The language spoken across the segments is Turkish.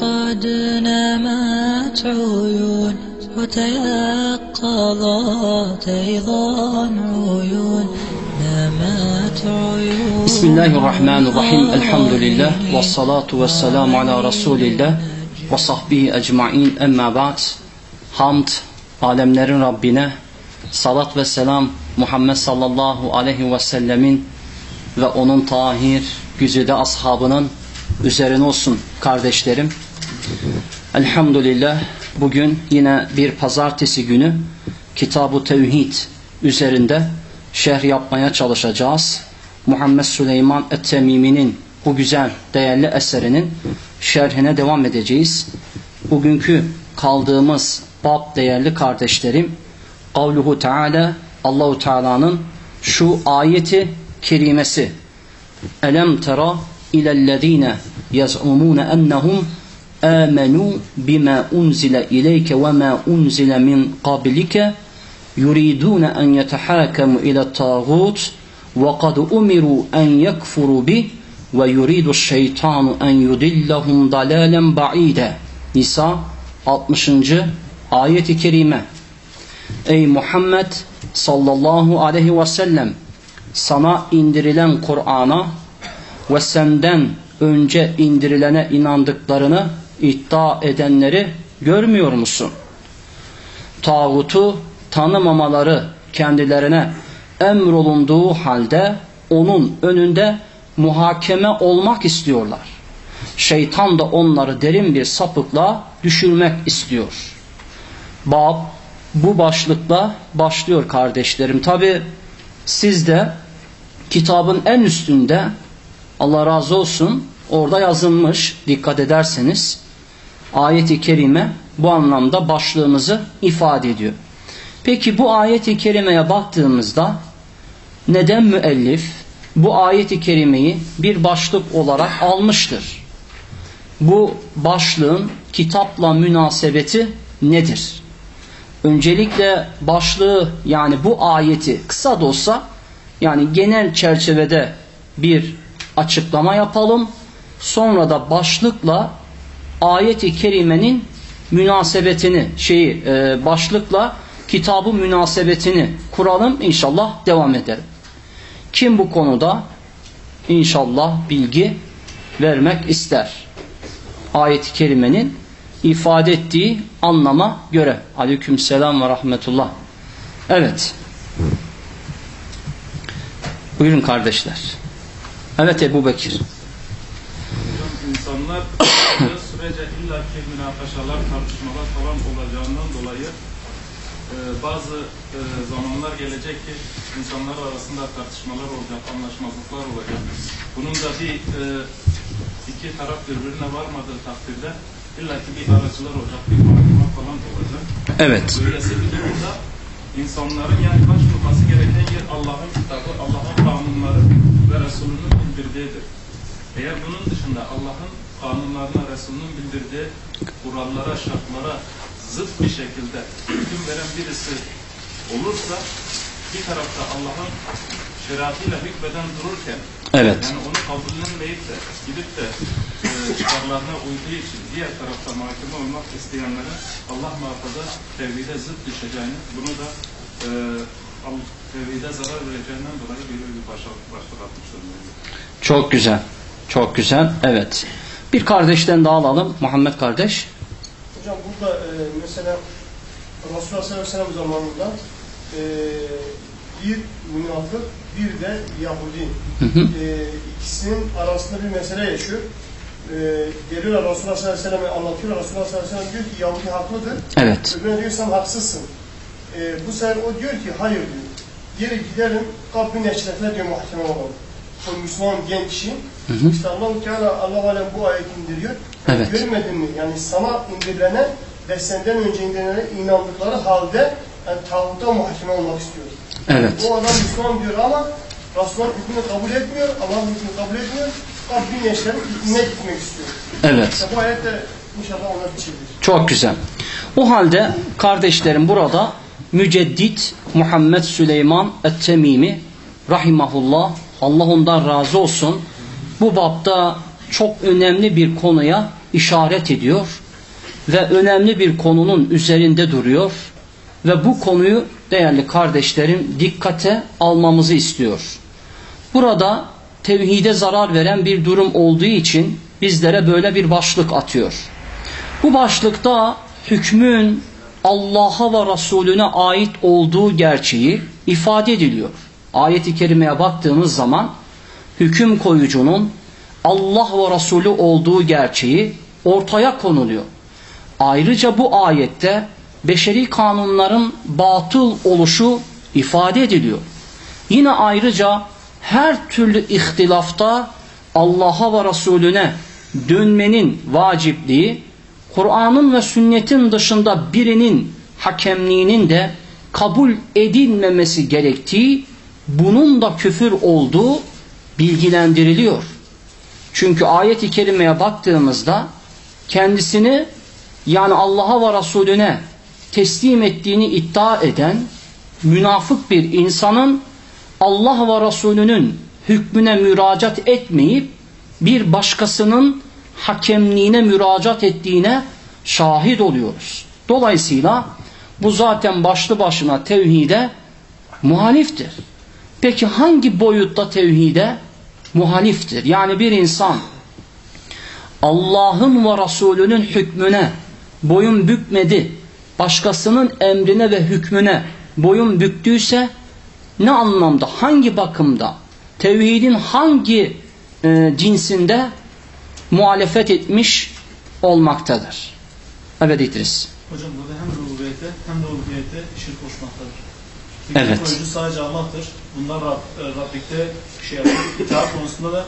قد نمت عيون وتيقظت أيضا عيون نمت عيون بسم الله الرحمن الرحيم الحمد لله والصلاة والسلام على رسول الله ve sahbihi ecmain emma ba'd hamd alemlerin Rabbine salat ve selam Muhammed sallallahu aleyhi ve sellemin ve onun tahir güzide ashabının üzerine olsun kardeşlerim elhamdülillah bugün yine bir pazartesi günü Kitab-ı Tevhid üzerinde şerh yapmaya çalışacağız Muhammed Süleyman Et-Temimi'nin bu güzel değerli eserinin şerhine devam edeceğiz. Bugünkü kaldığımız bab değerli kardeşlerim Kavluhu Teala Allahu Teala'nın şu ayeti kerimesi Elem tera ilellezine yaz'umune ennehum amenu bima unzile ileyke ve ma unzile min qablike yuridun en yetehakamu ila tağut ve kad umiru en yekfuru bih ve yuridu şeytanu en yudillahum dalalen ba'ide. Nisa 60. ayet-i kerime. Ey Muhammed sallallahu aleyhi ve sellem sana indirilen Kur'an'a ve senden önce indirilene inandıklarını iddia edenleri görmüyor musun? Tağutu tanımamaları kendilerine emrolunduğu halde onun önünde muhakeme olmak istiyorlar. Şeytan da onları derin bir sapıkla düşürmek istiyor. Bab bu başlıkla başlıyor kardeşlerim. Tabi siz de kitabın en üstünde Allah razı olsun orada yazılmış dikkat ederseniz ayeti kerime bu anlamda başlığımızı ifade ediyor. Peki bu ayeti kerimeye baktığımızda neden müellif bu ayeti kerimeyi bir başlık olarak almıştır. Bu başlığın kitapla münasebeti nedir? Öncelikle başlığı yani bu ayeti kısa da olsa yani genel çerçevede bir açıklama yapalım. Sonra da başlıkla ayeti kerimenin münasebetini şeyi e, başlıkla kitabın münasebetini kuralım inşallah devam edelim. Kim bu konuda inşallah bilgi vermek ister? Ayet-i kerimenin ifade ettiği anlama göre. Aleyküm selam ve rahmetullah. Evet. Buyurun kardeşler. Evet Ebu Bekir. İnsanlar sürece illaki münakaşalar, tartışmalar falan olacağından dolayı e, bazı e, zamanlar gelecek ki insanlar arasında tartışmalar olacak, anlaşmazlıklar olacak. Bunun da bir e, iki taraf birbirine varmadığı takdirde illaki bir aracılar olacak, bir mahkeme falan olacak. Evet. Böylesi bir durumda insanların yani başvurması gereken yer Allah'ın kitabı, Allah'ın kanunları ve Resulünün bildirdiğidir. Eğer bunun dışında Allah'ın kanunlarına, Resulünün bildirdiği kurallara, şartlara zıt bir şekilde hüküm veren birisi olursa bir tarafta Allah'ın şeriatıyla hükmeden dururken Evet. yani onu kabullenmeyip de gidip de e, çıkarlarına uyduğu için diğer tarafta mahkeme olmak isteyenlere Allah muhafaza tevhide zıt düşeceğini bunu da e, tevhide zarar vereceğinden dolayı bir başlık, başlık atmış durumdayız. Çok güzel. Çok güzel. Evet. Bir kardeşten daha alalım. Muhammed kardeş. Hocam burada e, mesela Resulullah sallallahu aleyhi ve sellem zamanında e, bir münafık bir de Yahudi Hı hı. e, ikisinin arasında bir mesele yaşıyor. E, geliyorlar Resulullah sallallahu aleyhi ve sellem'e anlatıyorlar. Resulullah sallallahu aleyhi ve sellem diyor ki Yahudi haklıdır. Evet. Öbürüne diyor sen haksızsın. E, bu sefer o diyor ki hayır diyor. Geri gidelim Rabbin eşrefine diyor mahkeme olalım. O Müslüman genç kişi Hı hı. işte Allah-u Teala Allah alem bu ayet indiriyor. Evet. Görmedin mi? Yani sana indirilene ve senden önce indirilene inandıkları halde yani tağuta muhakeme olmak istiyor. Evet. Bu adam Müslüman diyor ama Resulullah hükmünü kabul etmiyor, Allah'ın hükmünü kabul etmiyor. Rabbin eşlerin hükmüne gitmek istiyor. Evet. İşte bu ayet de inşallah ona biçilir. Çok güzel. O halde kardeşlerim burada Müceddit Muhammed Süleyman Et-Temimi rahimahullah Allah ondan razı olsun. Bu bapta çok önemli bir konuya işaret ediyor ve önemli bir konunun üzerinde duruyor ve bu konuyu değerli kardeşlerim dikkate almamızı istiyor. Burada tevhide zarar veren bir durum olduğu için bizlere böyle bir başlık atıyor. Bu başlıkta hükmün Allah'a ve Resulüne ait olduğu gerçeği ifade ediliyor. Ayet-i kerimeye baktığımız zaman hüküm koyucunun Allah ve Resulü olduğu gerçeği ortaya konuluyor. Ayrıca bu ayette beşeri kanunların batıl oluşu ifade ediliyor. Yine ayrıca her türlü ihtilafta Allah'a ve Resulüne dönmenin vacipliği, Kur'an'ın ve sünnetin dışında birinin hakemliğinin de kabul edilmemesi gerektiği, bunun da küfür olduğu bilgilendiriliyor. Çünkü ayet-i kerimeye baktığımızda kendisini yani Allah'a ve Resulüne teslim ettiğini iddia eden münafık bir insanın Allah ve Resulünün hükmüne müracaat etmeyip bir başkasının hakemliğine müracaat ettiğine şahit oluyoruz. Dolayısıyla bu zaten başlı başına tevhide muhaliftir. Peki hangi boyutta tevhide muhaliftir? Yani bir insan Allah'ın ve Resulünün hükmüne boyun bükmedi, başkasının emrine ve hükmüne boyun büktüyse ne anlamda, hangi bakımda, tevhidin hangi e, cinsinde muhalefet etmiş olmaktadır? Evet İdris. Hocam burada hem rububiyete hem de uluhiyete şirk koşmaktadır. Evet. Hüküm koyucu sadece Allah'tır. Bunlar Rab, e, Rablikte şey yapıyor. İtaat konusunda da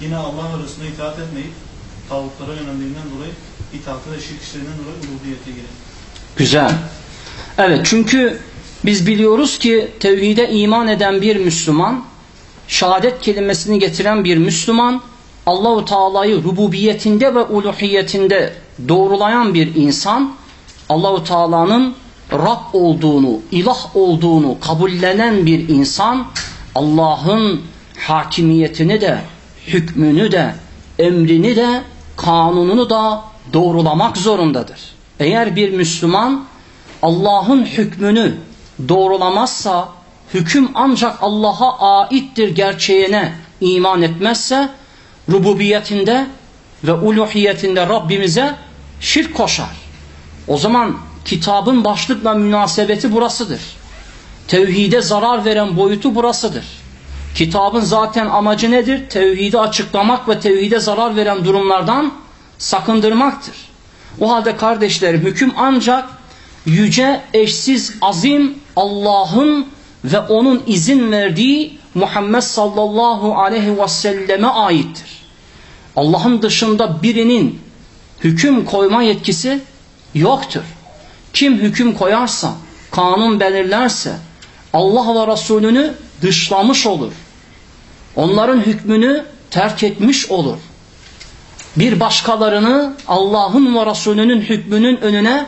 yine Allah ve Resulüne itaat etmeyip tağutlara yöneldiğinden dolayı itaatta ve şirk işlerinden dolayı uluhiyete girer. Güzel. Evet çünkü biz biliyoruz ki tevhide iman eden bir Müslüman, şehadet kelimesini getiren bir Müslüman, Allahu Teala'yı rububiyetinde ve uluhiyetinde doğrulayan bir insan, Allahu Teala'nın Rab olduğunu, ilah olduğunu kabullenen bir insan, Allah'ın hakimiyetini de, hükmünü de, emrini de, kanununu da doğrulamak zorundadır. Eğer bir Müslüman Allah'ın hükmünü doğrulamazsa, hüküm ancak Allah'a aittir gerçeğine iman etmezse, rububiyetinde ve uluhiyetinde Rabbimize şirk koşar. O zaman kitabın başlıkla münasebeti burasıdır. Tevhide zarar veren boyutu burasıdır. Kitabın zaten amacı nedir? Tevhidi açıklamak ve tevhide zarar veren durumlardan sakındırmaktır. O halde kardeşlerim hüküm ancak yüce, eşsiz, azim Allah'ın ve onun izin verdiği Muhammed sallallahu aleyhi ve selleme aittir. Allah'ın dışında birinin hüküm koyma yetkisi yoktur. Kim hüküm koyarsa, kanun belirlerse Allah ve Resulünü dışlamış olur. Onların hükmünü terk etmiş olur. Bir başkalarını Allah'ın ve Resulünün hükmünün önüne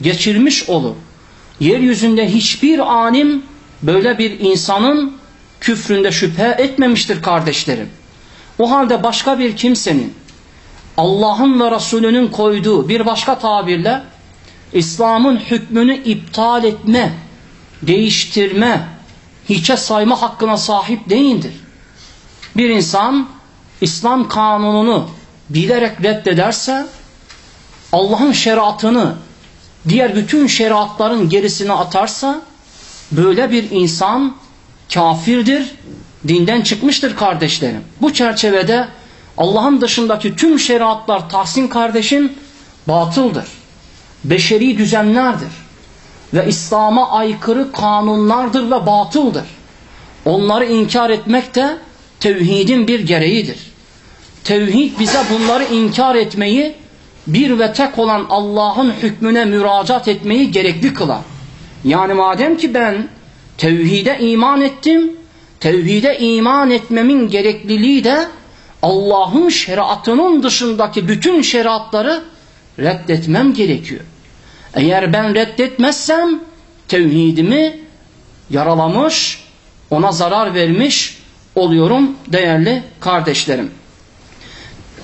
geçirmiş olur. Yeryüzünde hiçbir alim böyle bir insanın küfründe şüphe etmemiştir kardeşlerim. O halde başka bir kimsenin Allah'ın ve Resulünün koyduğu bir başka tabirle İslam'ın hükmünü iptal etme, değiştirme, hiçe sayma hakkına sahip değildir. Bir insan İslam kanununu bilerek reddederse Allah'ın şeriatını diğer bütün şeriatların gerisine atarsa böyle bir insan kafirdir, dinden çıkmıştır kardeşlerim. Bu çerçevede Allah'ın dışındaki tüm şeriatlar Tahsin kardeşin batıldır. Beşeri düzenlerdir. Ve İslam'a aykırı kanunlardır ve batıldır. Onları inkar etmek de tevhidin bir gereğidir. Tevhid bize bunları inkar etmeyi, bir ve tek olan Allah'ın hükmüne müracaat etmeyi gerekli kılar. Yani madem ki ben tevhide iman ettim, tevhide iman etmemin gerekliliği de Allah'ın şeriatının dışındaki bütün şeriatları reddetmem gerekiyor. Eğer ben reddetmezsem tevhidimi yaralamış, ona zarar vermiş oluyorum değerli kardeşlerim.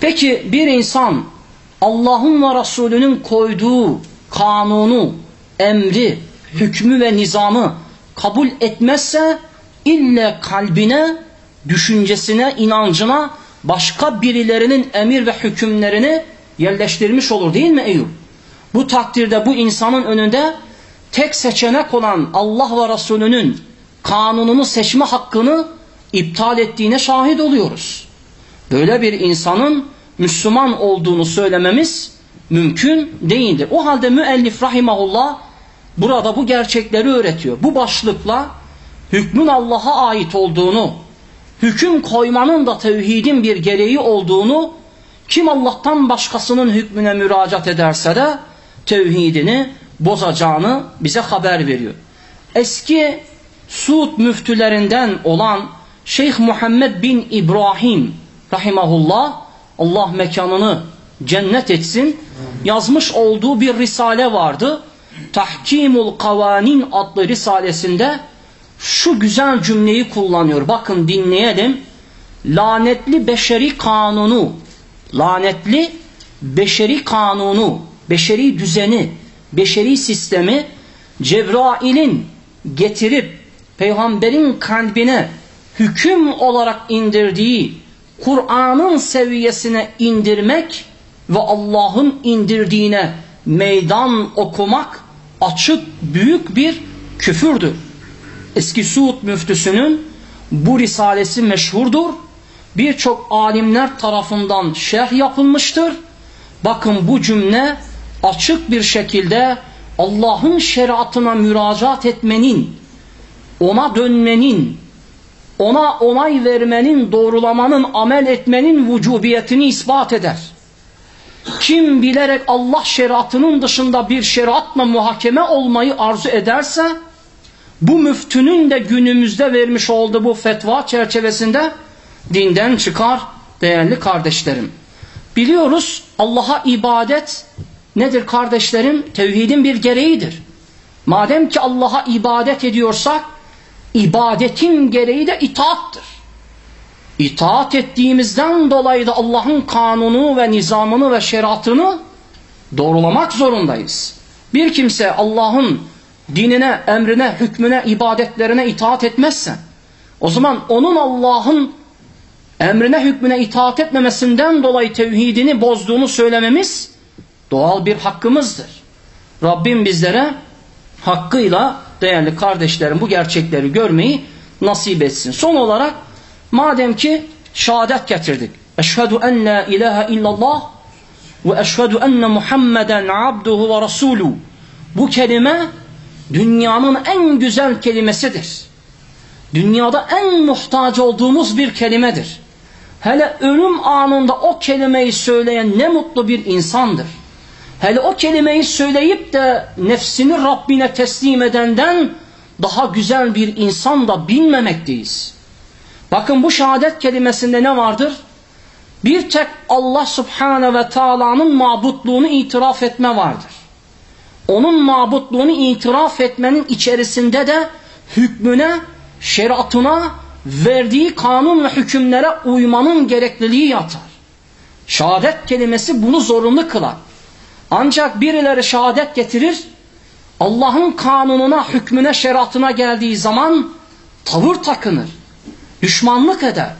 Peki bir insan Allah'ın ve Resulünün koyduğu kanunu, emri, hükmü ve nizamı kabul etmezse ille kalbine, düşüncesine, inancına başka birilerinin emir ve hükümlerini yerleştirmiş olur değil mi Eyüp? Bu takdirde bu insanın önünde tek seçenek olan Allah ve Resulünün kanununu seçme hakkını iptal ettiğine şahit oluyoruz. Böyle bir insanın Müslüman olduğunu söylememiz mümkün değildir. O halde müellif rahimahullah burada bu gerçekleri öğretiyor. Bu başlıkla hükmün Allah'a ait olduğunu, hüküm koymanın da tevhidin bir gereği olduğunu, kim Allah'tan başkasının hükmüne müracaat ederse de tevhidini bozacağını bize haber veriyor. Eski Suud müftülerinden olan Şeyh Muhammed bin İbrahim rahimahullah Allah mekanını cennet etsin yazmış olduğu bir risale vardı. Tahkimul Kavanin adlı risalesinde şu güzel cümleyi kullanıyor. Bakın dinleyelim. Lanetli beşeri kanunu, lanetli beşeri kanunu, beşeri düzeni, beşeri sistemi Cebrail'in getirip peygamberin kalbine hüküm olarak indirdiği Kur'an'ın seviyesine indirmek ve Allah'ın indirdiğine meydan okumak açık büyük bir küfürdür. Eski Suud müftüsünün bu risalesi meşhurdur. Birçok alimler tarafından şerh yapılmıştır. Bakın bu cümle açık bir şekilde Allah'ın şeriatına müracaat etmenin, ona dönmenin, ona onay vermenin, doğrulamanın, amel etmenin vücubiyetini ispat eder. Kim bilerek Allah şeriatının dışında bir şeriatla muhakeme olmayı arzu ederse, bu müftünün de günümüzde vermiş olduğu bu fetva çerçevesinde dinden çıkar değerli kardeşlerim. Biliyoruz Allah'a ibadet nedir kardeşlerim? Tevhidin bir gereğidir. Madem ki Allah'a ibadet ediyorsak ibadetin gereği de itaattır. İtaat ettiğimizden dolayı da Allah'ın kanunu ve nizamını ve şeriatını doğrulamak zorundayız. Bir kimse Allah'ın dinine, emrine, hükmüne, ibadetlerine itaat etmezse o zaman onun Allah'ın emrine, hükmüne itaat etmemesinden dolayı tevhidini bozduğunu söylememiz doğal bir hakkımızdır. Rabbim bizlere hakkıyla değerli kardeşlerim bu gerçekleri görmeyi nasip etsin. Son olarak madem ki şehadet getirdik. Eşhedü en la ilahe illallah ve eşhedü enne Muhammeden abduhu ve rasuluhu. Bu kelime dünyanın en güzel kelimesidir. Dünyada en muhtaç olduğumuz bir kelimedir. Hele ölüm anında o kelimeyi söyleyen ne mutlu bir insandır. Hele o kelimeyi söyleyip de nefsini Rabbine teslim edenden daha güzel bir insan da bilmemekteyiz. Bakın bu şehadet kelimesinde ne vardır? Bir tek Allah Subhanahu ve Taala'nın mabutluğunu itiraf etme vardır. Onun mabutluğunu itiraf etmenin içerisinde de hükmüne, şeriatına, verdiği kanun ve hükümlere uymanın gerekliliği yatar. Şehadet kelimesi bunu zorunlu kılar. Ancak birileri şehadet getirir, Allah'ın kanununa, hükmüne, şeriatına geldiği zaman tavır takınır, düşmanlık eder,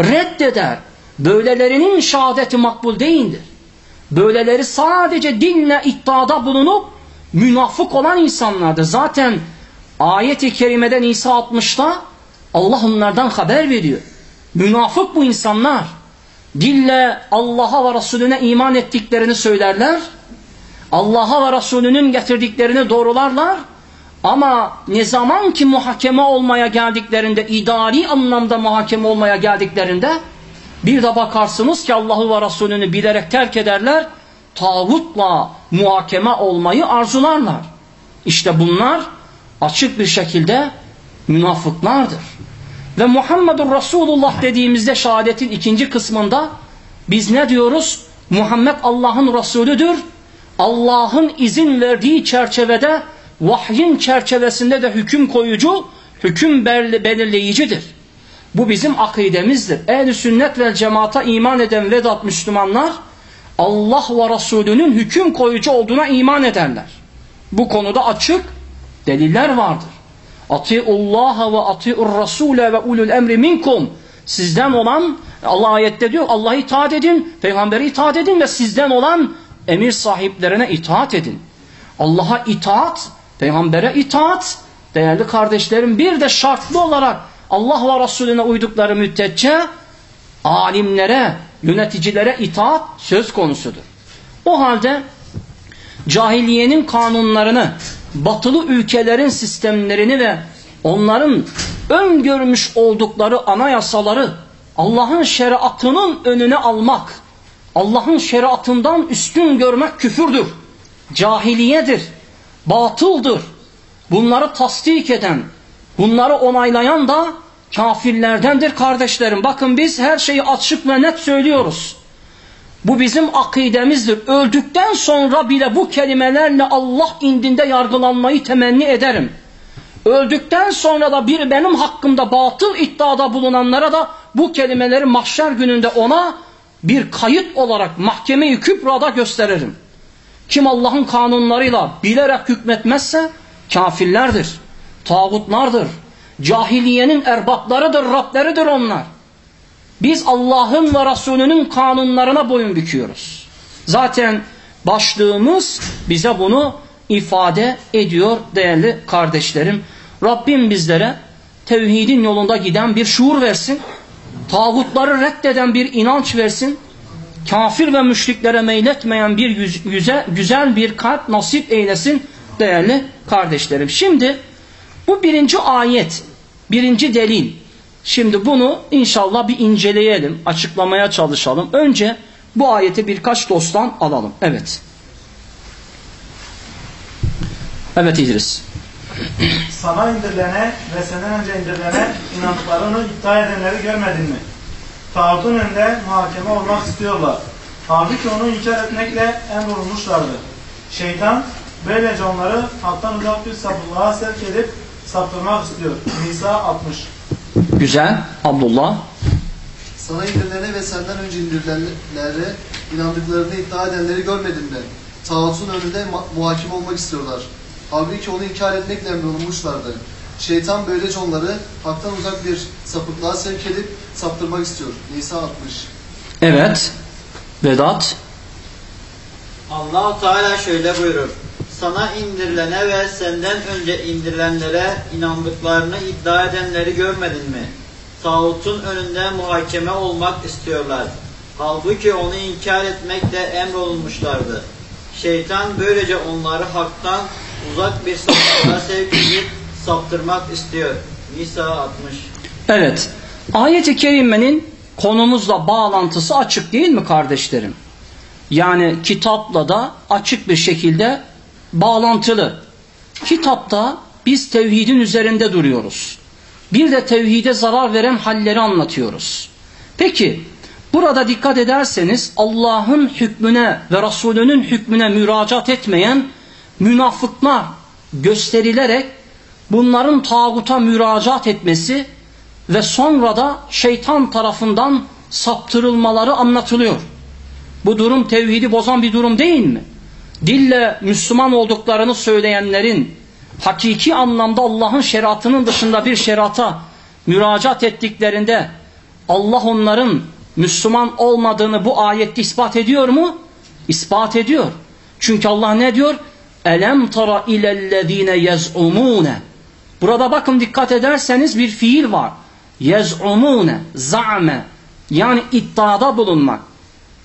reddeder. Böylelerinin şehadeti makbul değildir. Böyleleri sadece dinle iddiada bulunup münafık olan insanlardır. Zaten ayet-i kerimeden İsa 60'ta Allah onlardan haber veriyor. Münafık bu insanlar. Dille Allah'a ve Resulüne iman ettiklerini söylerler. Allah'a ve Resulünün getirdiklerini doğrularlar. Ama ne zaman ki muhakeme olmaya geldiklerinde, idari anlamda muhakeme olmaya geldiklerinde bir de bakarsınız ki Allah'ı ve Resulünü bilerek terk ederler. Tağutla muhakeme olmayı arzularlar. İşte bunlar açık bir şekilde münafıklardır. Ve Muhammedur Resulullah dediğimizde şehadetin ikinci kısmında biz ne diyoruz? Muhammed Allah'ın Resulüdür. Allah'ın izin verdiği çerçevede vahyin çerçevesinde de hüküm koyucu, hüküm belirleyicidir. Bu bizim akidemizdir. Ehl-i sünnet ve cemaata iman eden vedat Müslümanlar Allah ve Resulünün hüküm koyucu olduğuna iman ederler. Bu konuda açık deliller vardır. Atiullaha ve atiur rasule ve ulul emri minkum. Sizden olan Allah ayette diyor Allah'a itaat edin, peygambere itaat edin ve sizden olan emir sahiplerine itaat edin. Allah'a itaat, peygambere itaat, değerli kardeşlerim bir de şartlı olarak Allah ve Resulüne uydukları müddetçe alimlere, yöneticilere itaat söz konusudur. O halde cahiliyenin kanunlarını, batılı ülkelerin sistemlerini ve onların öngörmüş oldukları anayasaları Allah'ın şeriatının önüne almak, Allah'ın şeriatından üstün görmek küfürdür, cahiliyedir, batıldır. Bunları tasdik eden, bunları onaylayan da kafirlerdendir kardeşlerim. Bakın biz her şeyi açık ve net söylüyoruz. Bu bizim akidemizdir. Öldükten sonra bile bu kelimelerle Allah indinde yargılanmayı temenni ederim. Öldükten sonra da bir benim hakkımda batıl iddiada bulunanlara da bu kelimeleri mahşer gününde ona bir kayıt olarak mahkemeyi kübrada gösteririm. Kim Allah'ın kanunlarıyla bilerek hükmetmezse kafirlerdir, tağutlardır, cahiliyenin erbaplarıdır, Rableridir onlar. Biz Allah'ın ve Resulünün kanunlarına boyun büküyoruz. Zaten başlığımız bize bunu ifade ediyor değerli kardeşlerim. Rabbim bizlere tevhidin yolunda giden bir şuur versin. Tağutları reddeden bir inanç versin. Kafir ve müşriklere meyletmeyen bir yüz, yüze, güzel bir kalp nasip eylesin değerli kardeşlerim. Şimdi bu birinci ayet, birinci delil. Şimdi bunu inşallah bir inceleyelim, açıklamaya çalışalım. Önce bu ayeti birkaç dosttan alalım. Evet. Evet İdris. Sana indirilene ve senden önce indirilene inandıklarını iddia edenleri görmedin mi? Tağutun önünde muhakeme olmak istiyorlar. Halbuki onu inkar etmekle emrolunmuşlardı. Şeytan böylece onları haktan uzak bir sapıklığa sevk edip saptırmak istiyor. Nisa 60 Güzel. Abdullah. Sana indirilene ve senden önce indirilenlere inandıklarını iddia edenleri görmedin mi? Tağutun önünde muhakeme olmak istiyorlar. Halbuki onu inkar etmekle emrolunmuşlardı. Şeytan böylece onları haktan uzak bir sapıklığa sevk edip saptırmak istiyor. Nisa 60 Evet. Vedat. allah Teala şöyle buyurur. Sana indirilene ve senden önce indirilenlere inandıklarını iddia edenleri görmedin mi? Tağutun önünde muhakeme olmak istiyorlar. Halbuki onu inkar etmekle emrolunmuşlardı. Şeytan böylece onları haktan uzak bir sapıklığa sevk edip saptırmak istiyor. Nisa 60 Evet. Ayet-i kerimenin konumuzla bağlantısı açık değil mi kardeşlerim? Yani kitapla da açık bir şekilde bağlantılı. Kitapta biz tevhidin üzerinde duruyoruz. Bir de tevhide zarar veren halleri anlatıyoruz. Peki burada dikkat ederseniz Allah'ın hükmüne ve Resulünün hükmüne müracaat etmeyen münafıklar gösterilerek bunların tağuta müracaat etmesi ve sonra da şeytan tarafından saptırılmaları anlatılıyor. Bu durum tevhidi bozan bir durum değil mi? Dille Müslüman olduklarını söyleyenlerin hakiki anlamda Allah'ın şeriatının dışında bir şeriata müracaat ettiklerinde Allah onların Müslüman olmadığını bu ayette ispat ediyor mu? İspat ediyor. Çünkü Allah ne diyor? Elem tara ilellezine yez'umune. Burada bakın dikkat ederseniz bir fiil var. Yez'umune, za'me. Yani iddiada bulunmak.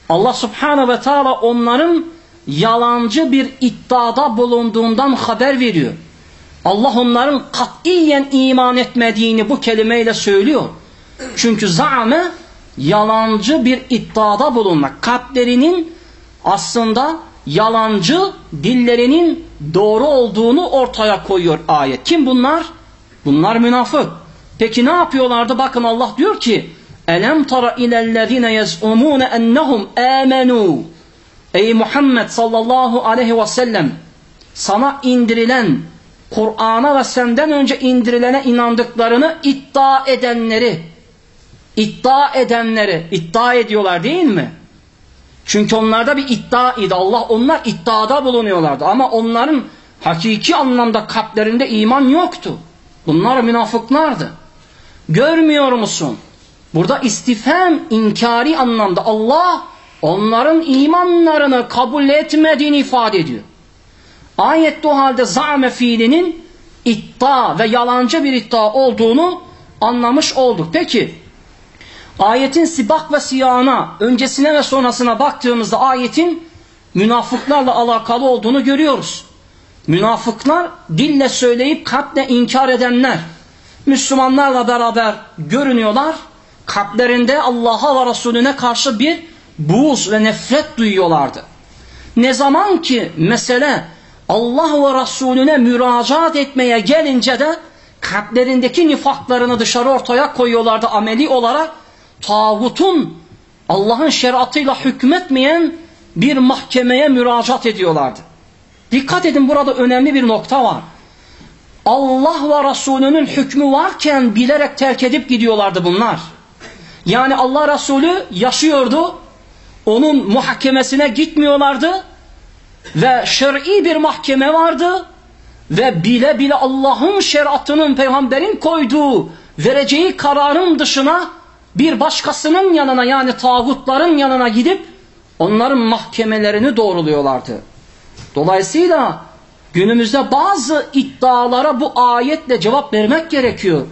Allah subhanahu ve taala onların yalancı bir iddiada bulunduğundan haber veriyor. Allah onların katiyen iman etmediğini bu kelimeyle söylüyor. Çünkü za'me yalancı bir iddiada bulunmak. Kalplerinin aslında yalancı, dillerinin doğru olduğunu ortaya koyuyor ayet. Kim bunlar? Bunlar münafık. Peki ne yapıyorlardı? Bakın Allah diyor ki Elem tara ilellezine yez'umune ennehum amenu Ey Muhammed sallallahu aleyhi ve sellem sana indirilen Kur'an'a ve senden önce indirilene inandıklarını iddia edenleri iddia edenleri iddia ediyorlar değil mi? Çünkü onlarda bir iddia idi. Allah onlar iddiada bulunuyorlardı. Ama onların hakiki anlamda kalplerinde iman yoktu. Bunlar münafıklardı. Görmüyor musun? Burada istifham inkari anlamda Allah onların imanlarını kabul etmediğini ifade ediyor. Ayette o halde za'me fiilinin iddia ve yalancı bir iddia olduğunu anlamış olduk. Peki ayetin sibak ve siyahına öncesine ve sonrasına baktığımızda ayetin münafıklarla alakalı olduğunu görüyoruz. Münafıklar dille söyleyip kalple inkar edenler Müslümanlarla beraber görünüyorlar. Kalplerinde Allah'a ve Resulüne karşı bir buğz ve nefret duyuyorlardı. Ne zaman ki mesele Allah ve Resulüne müracaat etmeye gelince de kalplerindeki nifaklarını dışarı ortaya koyuyorlardı ameli olarak. Tağutun Allah'ın şeriatıyla hükmetmeyen bir mahkemeye müracaat ediyorlardı. Dikkat edin burada önemli bir nokta var. Allah ve Resulünün hükmü varken bilerek terk edip gidiyorlardı bunlar. Yani Allah Resulü yaşıyordu. Onun muhakemesine gitmiyorlardı. Ve şer'i bir mahkeme vardı. Ve bile bile Allah'ın şeriatının peygamberin koyduğu vereceği kararın dışına bir başkasının yanına yani tağutların yanına gidip onların mahkemelerini doğruluyorlardı. Dolayısıyla günümüzde bazı iddialara bu ayetle cevap vermek gerekiyor.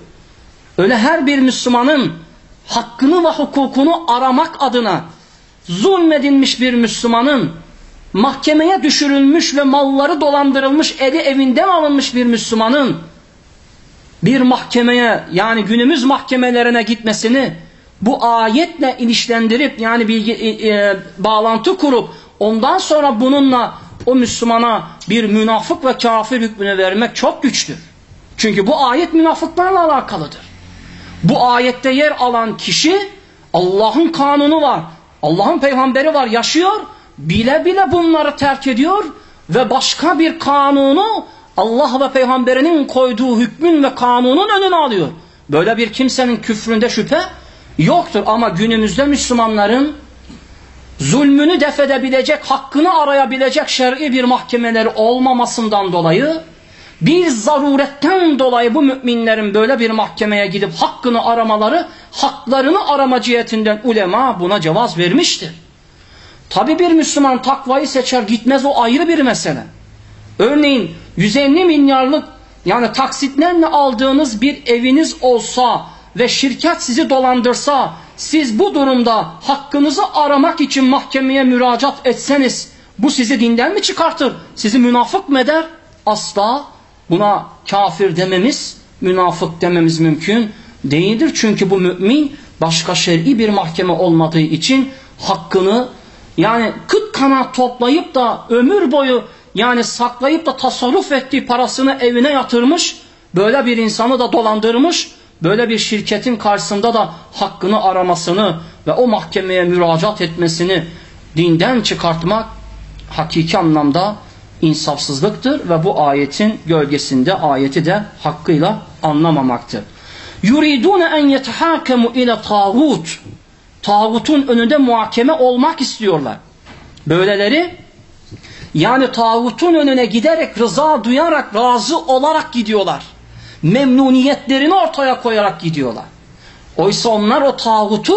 Öyle her bir Müslümanın hakkını ve hukukunu aramak adına zulmedilmiş bir Müslümanın mahkemeye düşürülmüş ve malları dolandırılmış, eli evinden alınmış bir Müslümanın bir mahkemeye yani günümüz mahkemelerine gitmesini bu ayetle ilişlendirip yani bilgi e, e, bağlantı kurup ondan sonra bununla o Müslümana bir münafık ve kafir hükmünü vermek çok güçtür. Çünkü bu ayet münafıklarla alakalıdır. Bu ayette yer alan kişi Allah'ın kanunu var. Allah'ın peygamberi var yaşıyor. Bile bile bunları terk ediyor ve başka bir kanunu Allah ve peygamberinin koyduğu hükmün ve kanunun önüne alıyor. Böyle bir kimsenin küfründe şüphe yoktur ama günümüzde Müslümanların zulmünü defedebilecek, hakkını arayabilecek şer'i bir mahkemeleri olmamasından dolayı bir zaruretten dolayı bu müminlerin böyle bir mahkemeye gidip hakkını aramaları, haklarını arama cihetinden ulema buna cevaz vermiştir. Tabi bir Müslüman takvayı seçer gitmez o ayrı bir mesele. Örneğin 150 milyarlık yani taksitlerle aldığınız bir eviniz olsa ve şirket sizi dolandırsa siz bu durumda hakkınızı aramak için mahkemeye müracaat etseniz bu sizi dinden mi çıkartır? Sizi münafık mı eder? Asla buna kafir dememiz, münafık dememiz mümkün değildir. Çünkü bu mümin başka şer'i bir mahkeme olmadığı için hakkını yani kıt kanat toplayıp da ömür boyu yani saklayıp da tasarruf ettiği parasını evine yatırmış, böyle bir insanı da dolandırmış, böyle bir şirketin karşısında da hakkını aramasını ve o mahkemeye müracaat etmesini dinden çıkartmak hakiki anlamda insafsızlıktır ve bu ayetin gölgesinde ayeti de hakkıyla anlamamaktır. Yuridune en yetehakemu ile tağut. Tağutun önünde muhakeme olmak istiyorlar. Böyleleri yani tağutun önüne giderek rıza duyarak razı olarak gidiyorlar. Memnuniyetlerini ortaya koyarak gidiyorlar. Oysa onlar o tağutu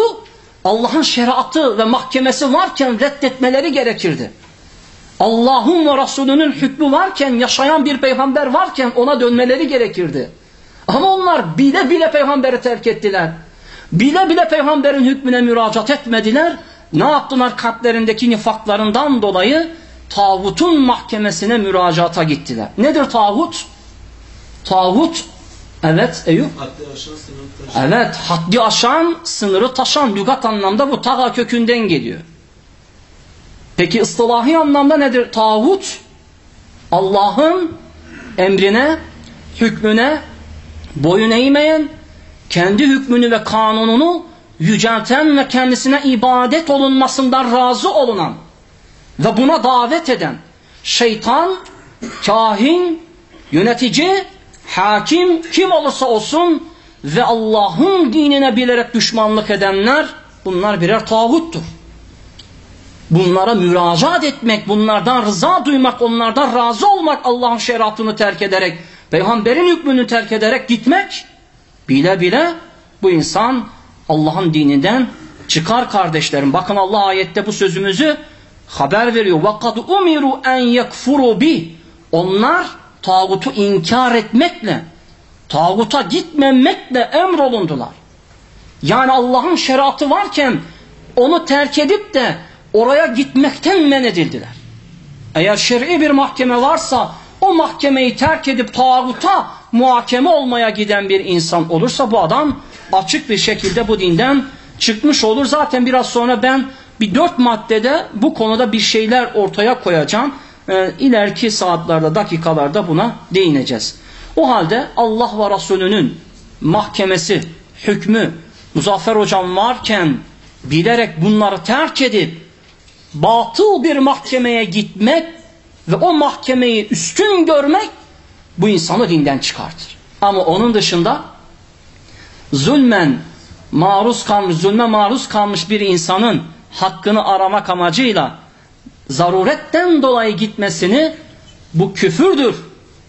Allah'ın şeriatı ve mahkemesi varken reddetmeleri gerekirdi. Allah'ın ve Resulünün hükmü varken, yaşayan bir peygamber varken ona dönmeleri gerekirdi. Ama onlar bile bile peygamberi terk ettiler. Bile bile peygamberin hükmüne müracaat etmediler. Ne yaptılar kalplerindeki nifaklarından dolayı? Tağutun mahkemesine müracaata gittiler. Nedir tağut? Tağut, evet Eyüp. Haddi aşan sınırı taşıyan. Evet, haddi aşan, sınırı taşan, lügat anlamda bu taga kökünden geliyor. Peki ıstılahi anlamda nedir? Tağut, Allah'ın emrine, hükmüne boyun eğmeyen, kendi hükmünü ve kanununu yücelten ve kendisine ibadet olunmasından razı olunan ve buna davet eden şeytan, kahin, yönetici, hakim kim olursa olsun ve Allah'ın dinine bilerek düşmanlık edenler bunlar birer tağuttur. bunlara müracaat etmek, bunlardan rıza duymak, onlardan razı olmak Allah'ın şeriatını terk ederek, peygamberin hükmünü terk ederek gitmek, bile bile bu insan Allah'ın dininden çıkar kardeşlerim. Bakın Allah ayette bu sözümüzü haber veriyor. وَقَدْ umiru en yekfuru bi. Onlar tağutu inkar etmekle, tağuta gitmemekle emrolundular. Yani Allah'ın şeriatı varken onu terk edip de oraya gitmekten men edildiler. Eğer şer'i bir mahkeme varsa o mahkemeyi terk edip tağuta muhakeme olmaya giden bir insan olursa bu adam açık bir şekilde bu dinden çıkmış olur. Zaten biraz sonra ben bir dört maddede bu konuda bir şeyler ortaya koyacağım. Ee, ileriki saatlerde, dakikalarda buna değineceğiz. O halde Allah ve Resulünün mahkemesi, hükmü, Muzaffer Hocam varken bilerek bunları terk edip batıl bir mahkemeye gitmek ve o mahkemeyi üstün görmek bu insanı dinden çıkartır. Ama onun dışında zulmen maruz kalmış, zulme maruz kalmış bir insanın hakkını aramak amacıyla zaruretten dolayı gitmesini bu küfürdür,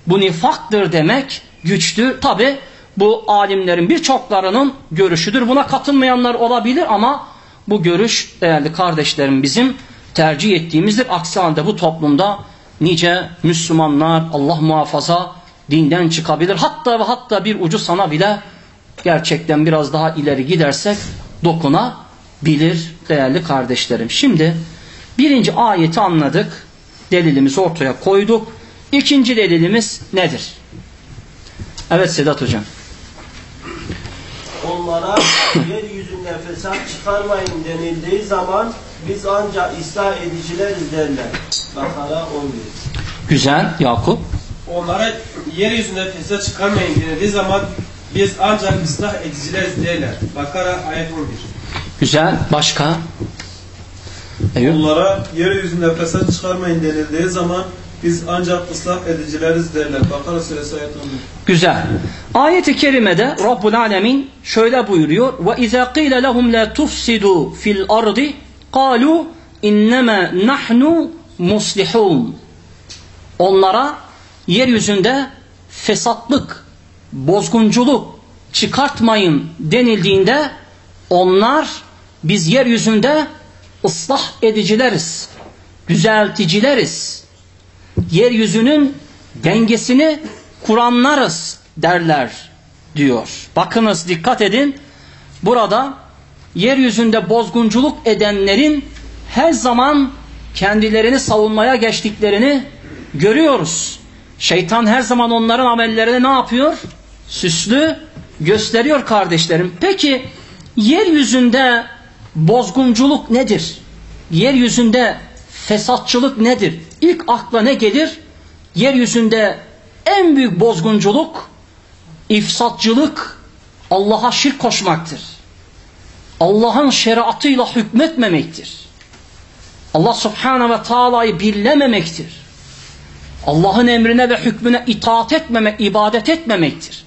bu nifaktır demek güçtür. Tabi bu alimlerin birçoklarının görüşüdür. Buna katılmayanlar olabilir ama bu görüş değerli kardeşlerim bizim tercih ettiğimizdir. Aksi halde bu toplumda nice Müslümanlar Allah muhafaza dinden çıkabilir. Hatta ve hatta bir ucu sana bile gerçekten biraz daha ileri gidersek dokunabilir değerli kardeşlerim. Şimdi birinci ayeti anladık. Delilimizi ortaya koyduk. İkinci delilimiz nedir? Evet Sedat Hocam. Onlara yeryüzünde fesat çıkarmayın denildiği zaman biz ancak ıslah edicileriz derler. Bakara 11. Güzel Yakup. Onlara yeryüzünde fesat çıkarmayın denildiği zaman biz ancak ıslah edicileriz derler. Bakara ayet 11. Güzel. Başka? Eyüp. Onlara yeryüzünde fesat çıkarmayın denildiği zaman biz ancak ıslah edicileriz derler. Bakara suresi ayet 11. Güzel. Ayet-i kerimede Rabbul Alemin şöyle buyuruyor. Ve izâ qîle lehum la tufsidu fil ardı قالوا innema nahnu muslihun. Onlara yeryüzünde fesatlık, bozgunculuk çıkartmayın denildiğinde onlar biz yeryüzünde ıslah edicileriz, düzelticileriz. Yeryüzünün dengesini kuranlarız derler diyor. Bakınız dikkat edin. Burada yeryüzünde bozgunculuk edenlerin her zaman kendilerini savunmaya geçtiklerini görüyoruz. Şeytan her zaman onların amellerini ne yapıyor? Süslü gösteriyor kardeşlerim. Peki yeryüzünde bozgunculuk nedir? Yeryüzünde fesatçılık nedir? İlk akla ne gelir? Yeryüzünde en büyük bozgunculuk, ifsatçılık, Allah'a şirk koşmaktır. Allah'ın şeriatıyla hükmetmemektir. Allah subhanahu ve taala'yı billememektir. Allah'ın emrine ve hükmüne itaat etmemek, ibadet etmemektir.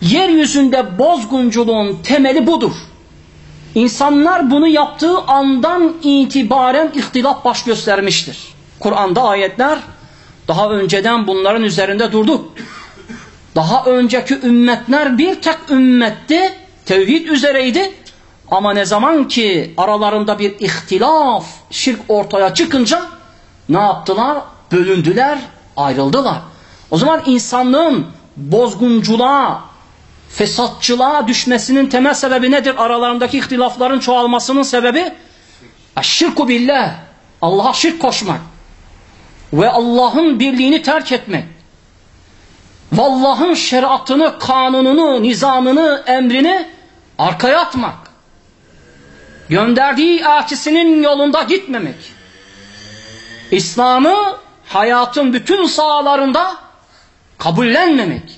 Yeryüzünde bozgunculuğun temeli budur. İnsanlar bunu yaptığı andan itibaren ihtilaf baş göstermiştir. Kur'an'da ayetler daha önceden bunların üzerinde durduk. Daha önceki ümmetler bir tek ümmetti, tevhid üzereydi. Ama ne zaman ki aralarında bir ihtilaf, şirk ortaya çıkınca ne yaptılar? Bölündüler, ayrıldılar. O zaman insanlığın bozgunculuğa, fesatçılığa düşmesinin temel sebebi nedir? Aralarındaki ihtilafların çoğalmasının sebebi şirku billah. Allah'a şirk koşmak. Ve Allah'ın birliğini terk etmek. Ve Allah'ın şeriatını, kanununu, nizamını, emrini arkaya atmak. Gönderdiği elçisinin yolunda gitmemek. İslam'ı hayatın bütün sahalarında kabullenmemek.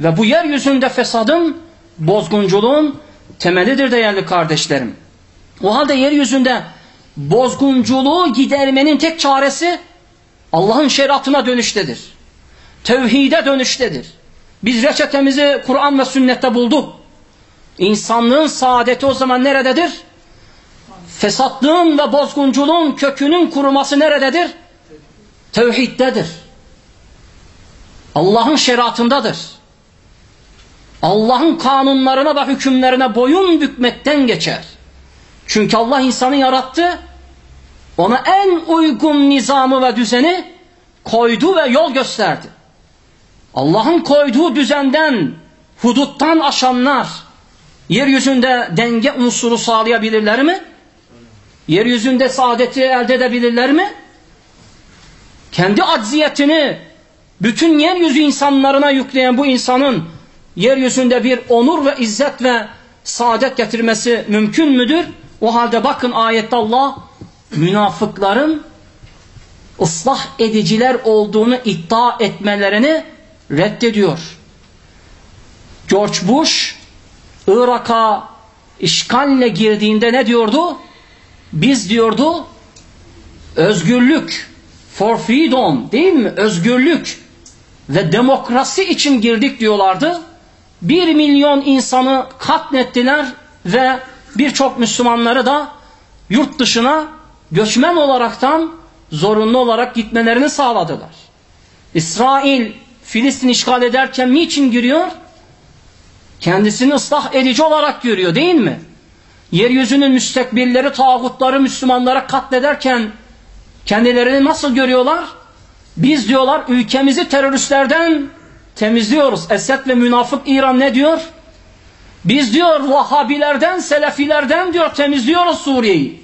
Ve bu yeryüzünde fesadın, bozgunculuğun temelidir değerli kardeşlerim. O halde yeryüzünde bozgunculuğu gidermenin tek çaresi Allah'ın şeriatına dönüştedir. Tevhide dönüştedir. Biz reçetemizi Kur'an ve sünnette bulduk. İnsanlığın saadeti o zaman nerededir? fesatlığın ve bozgunculuğun kökünün kuruması nerededir? Tevhiddedir. Allah'ın şeriatındadır. Allah'ın kanunlarına ve hükümlerine boyun bükmekten geçer. Çünkü Allah insanı yarattı, ona en uygun nizamı ve düzeni koydu ve yol gösterdi. Allah'ın koyduğu düzenden, huduttan aşanlar, yeryüzünde denge unsuru sağlayabilirler mi? Yeryüzünde saadeti elde edebilirler mi? Kendi acziyetini bütün yeryüzü insanlarına yükleyen bu insanın yeryüzünde bir onur ve izzet ve saadet getirmesi mümkün müdür? O halde bakın ayette Allah münafıkların ıslah ediciler olduğunu iddia etmelerini reddediyor. George Bush Irak'a işgalle girdiğinde ne diyordu? Biz diyordu özgürlük for freedom değil mi? Özgürlük ve demokrasi için girdik diyorlardı. Bir milyon insanı katlettiler ve birçok Müslümanları da yurt dışına göçmen olaraktan zorunlu olarak gitmelerini sağladılar. İsrail Filistin işgal ederken niçin giriyor? Kendisini ıslah edici olarak görüyor değil mi? Yeryüzünün müstekbirleri, tağutları Müslümanlara katlederken kendilerini nasıl görüyorlar? Biz diyorlar ülkemizi teröristlerden temizliyoruz. Esed ve münafık İran ne diyor? Biz diyor Vahabilerden, Selefilerden diyor temizliyoruz Suriye'yi.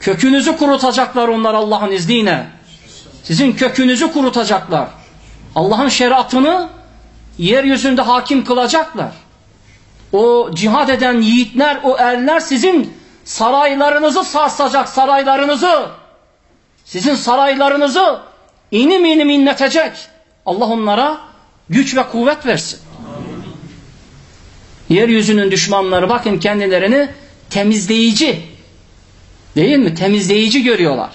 Kökünüzü kurutacaklar onlar Allah'ın izniyle. Sizin kökünüzü kurutacaklar. Allah'ın şeriatını yeryüzünde hakim kılacaklar. O cihad eden yiğitler, o erler sizin saraylarınızı sarsacak, saraylarınızı. Sizin saraylarınızı inim inim inletecek. Allah onlara güç ve kuvvet versin. Yeryüzünün düşmanları bakın kendilerini temizleyici değil mi? Temizleyici görüyorlar.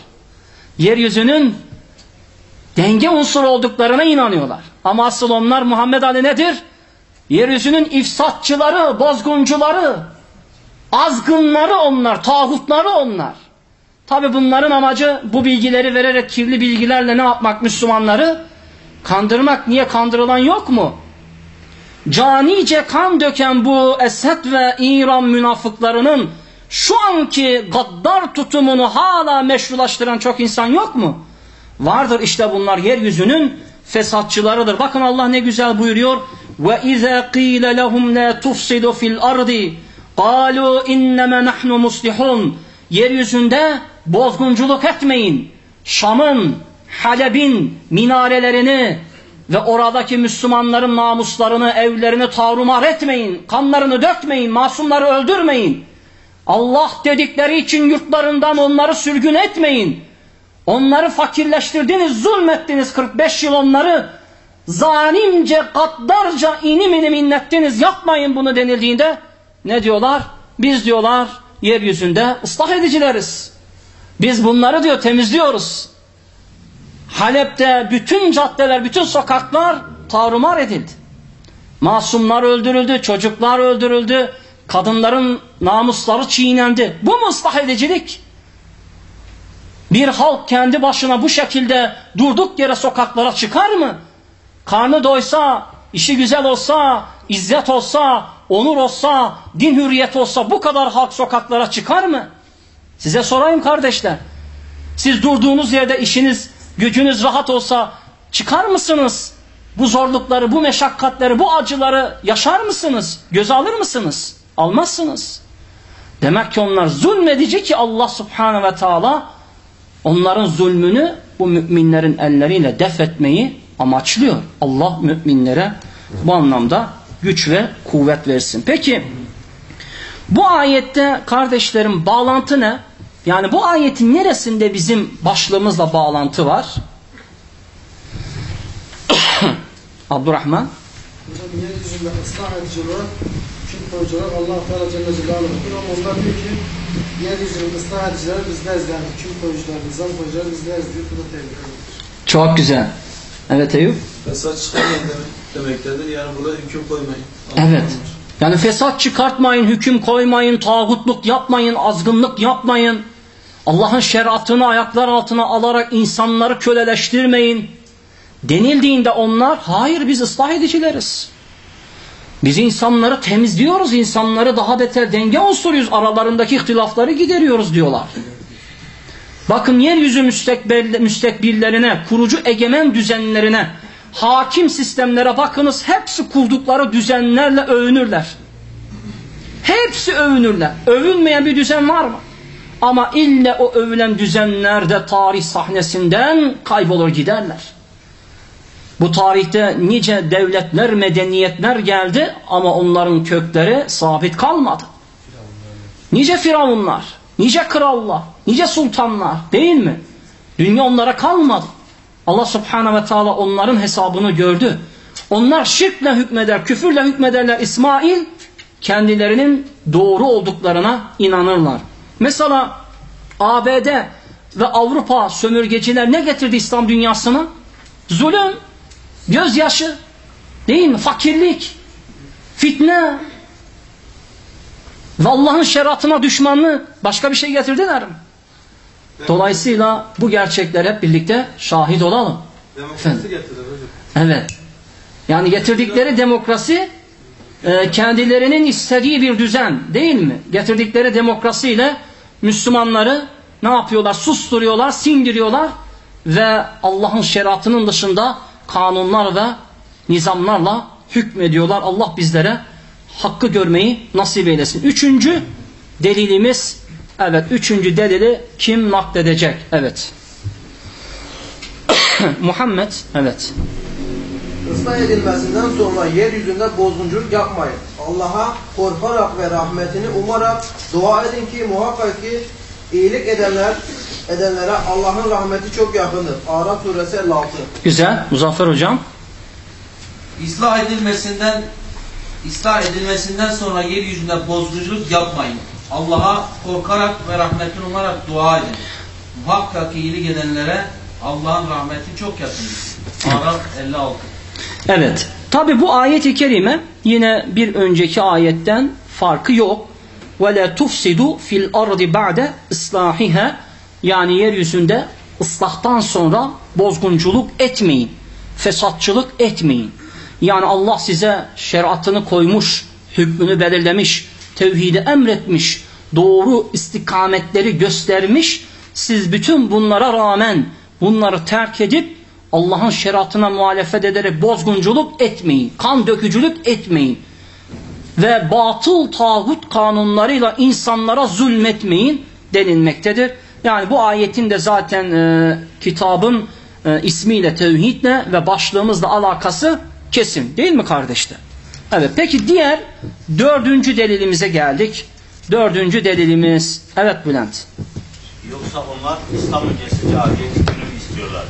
Yeryüzünün denge unsuru olduklarına inanıyorlar. Ama asıl onlar Muhammed Ali nedir? Yeryüzünün ifsatçıları, bozguncuları, azgınları onlar, tağutları onlar. Tabi bunların amacı bu bilgileri vererek kirli bilgilerle ne yapmak Müslümanları? Kandırmak niye kandırılan yok mu? Canice kan döken bu Esed ve İran münafıklarının şu anki gaddar tutumunu hala meşrulaştıran çok insan yok mu? Vardır işte bunlar yeryüzünün fesatçılarıdır. Bakın Allah ne güzel buyuruyor. Ve izâ qîle lehum lâ tufsidu fil ardi kâlû inneme nahnu muslihun. Yeryüzünde bozgunculuk etmeyin. Şam'ın, Halep'in minarelerini ve oradaki Müslümanların namuslarını, evlerini tarumar etmeyin. Kanlarını dökmeyin, masumları öldürmeyin. Allah dedikleri için yurtlarından onları sürgün etmeyin. Onları fakirleştirdiniz, zulmettiniz 45 yıl onları. Zalimce, gaddarca inim inim inlettiniz, yapmayın bunu denildiğinde ne diyorlar? Biz diyorlar yeryüzünde ıslah edicileriz. Biz bunları diyor temizliyoruz. Halep'te bütün caddeler, bütün sokaklar tarumar edildi. Masumlar öldürüldü, çocuklar öldürüldü, kadınların namusları çiğnendi. Bu mu ıslah edicilik? Bir halk kendi başına bu şekilde durduk yere sokaklara çıkar mı? Karnı doysa, işi güzel olsa, izzet olsa, onur olsa, din hürriyet olsa bu kadar halk sokaklara çıkar mı? Size sorayım kardeşler. Siz durduğunuz yerde işiniz, gücünüz rahat olsa çıkar mısınız? Bu zorlukları, bu meşakkatleri, bu acıları yaşar mısınız? Göz alır mısınız? Almazsınız. Demek ki onlar zulmedici ki Allah subhanahu ve teala onların zulmünü bu müminlerin elleriyle def etmeyi amaçlıyor. Allah müminlere bu anlamda güç ve kuvvet versin. Peki bu ayette kardeşlerim bağlantı ne? Yani bu ayetin neresinde bizim başlığımızla bağlantı var? Abdurrahman. Hocam yeryüzünde ıslah edici olarak kim koyucular Allah Teala Celle Celaluhu'dur ama onlar diyor ki yeryüzünün ıslah edicileri bizleriz yani kim koyucular, nizam koyucular bizleriz diyor. Bu da tehlikelidir. Çok güzel. Evet Eyüp. Fesat çıkarmayın demek, demektedir. Yani burada hüküm koymayın. Evet. Yani fesat çıkartmayın, hüküm koymayın, tağutluk yapmayın, azgınlık yapmayın. Allah'ın şeriatını ayaklar altına alarak insanları köleleştirmeyin. Denildiğinde onlar hayır biz ıslah edicileriz. Biz insanları temizliyoruz, insanları daha beter denge unsuruyuz, aralarındaki ihtilafları gideriyoruz diyorlar. Bakın yeryüzü müstekbirlerine, kurucu egemen düzenlerine, hakim sistemlere bakınız hepsi kurdukları düzenlerle övünürler. Hepsi övünürler. Övünmeyen bir düzen var mı? Ama ille o övülen düzenlerde tarih sahnesinden kaybolur giderler. Bu tarihte nice devletler, medeniyetler geldi ama onların kökleri sabit kalmadı. Nice firavunlar, nice krallar, nice sultanlar değil mi? Dünya onlara kalmadı. Allah subhanahu ve teala onların hesabını gördü. Onlar şirkle hükmeder, küfürle hükmederler. İsmail kendilerinin doğru olduklarına inanırlar. Mesela ABD ve Avrupa sömürgeciler ne getirdi İslam dünyasına? Zulüm, gözyaşı, değil mi? Fakirlik, fitne ve Allah'ın şeriatına düşmanlık başka bir şey getirdiler mi? Dolayısıyla bu gerçekler hep birlikte şahit olalım. Efendim? Evet. Yani getirdikleri demokrasi e, kendilerinin istediği bir düzen değil mi? Getirdikleri demokrasiyle Müslümanları ne yapıyorlar? Susturuyorlar, sindiriyorlar ve Allah'ın şeriatının dışında kanunlar ve nizamlarla hükmediyorlar. Allah bizlere hakkı görmeyi nasip eylesin. Üçüncü delilimiz evet üçüncü delili kim nakledecek? Evet. Muhammed evet. Islah edilmesinden sonra yeryüzünde bozgunculuk yapmayın. Allah'a korkarak ve rahmetini umarak dua edin ki muhakkak ki iyilik edenler edenlere Allah'ın rahmeti çok yakındır. Araf suresi 56. Güzel. Muzaffer hocam. İslah edilmesinden ıslah edilmesinden sonra yeryüzünde bozgunculuk yapmayın. Allah'a korkarak ve rahmetini umarak dua edin. Muhakkak ki iyilik edenlere Allah'ın rahmeti çok yakındır. Araf 56. Evet. Tabi bu ayet-i kerime yine bir önceki ayetten farkı yok. وَلَا تُفْسِدُوا fil ardi ba'de islahiha yani yeryüzünde ıslahtan sonra bozgunculuk etmeyin. Fesatçılık etmeyin. Yani Allah size şeriatını koymuş, hükmünü belirlemiş, tevhidi emretmiş, doğru istikametleri göstermiş. Siz bütün bunlara rağmen bunları terk edip Allah'ın şeriatına muhalefet ederek bozgunculuk etmeyin. Kan dökücülük etmeyin. Ve batıl tağut kanunlarıyla insanlara zulmetmeyin denilmektedir. Yani bu ayetin de zaten e, kitabın e, ismiyle tevhidle ve başlığımızla alakası kesin. Değil mi kardeşler? Evet peki diğer dördüncü delilimize geldik. Dördüncü delilimiz. Evet Bülent. Yoksa onlar İslam öncesi cahiliyet hükmünü istiyorlar.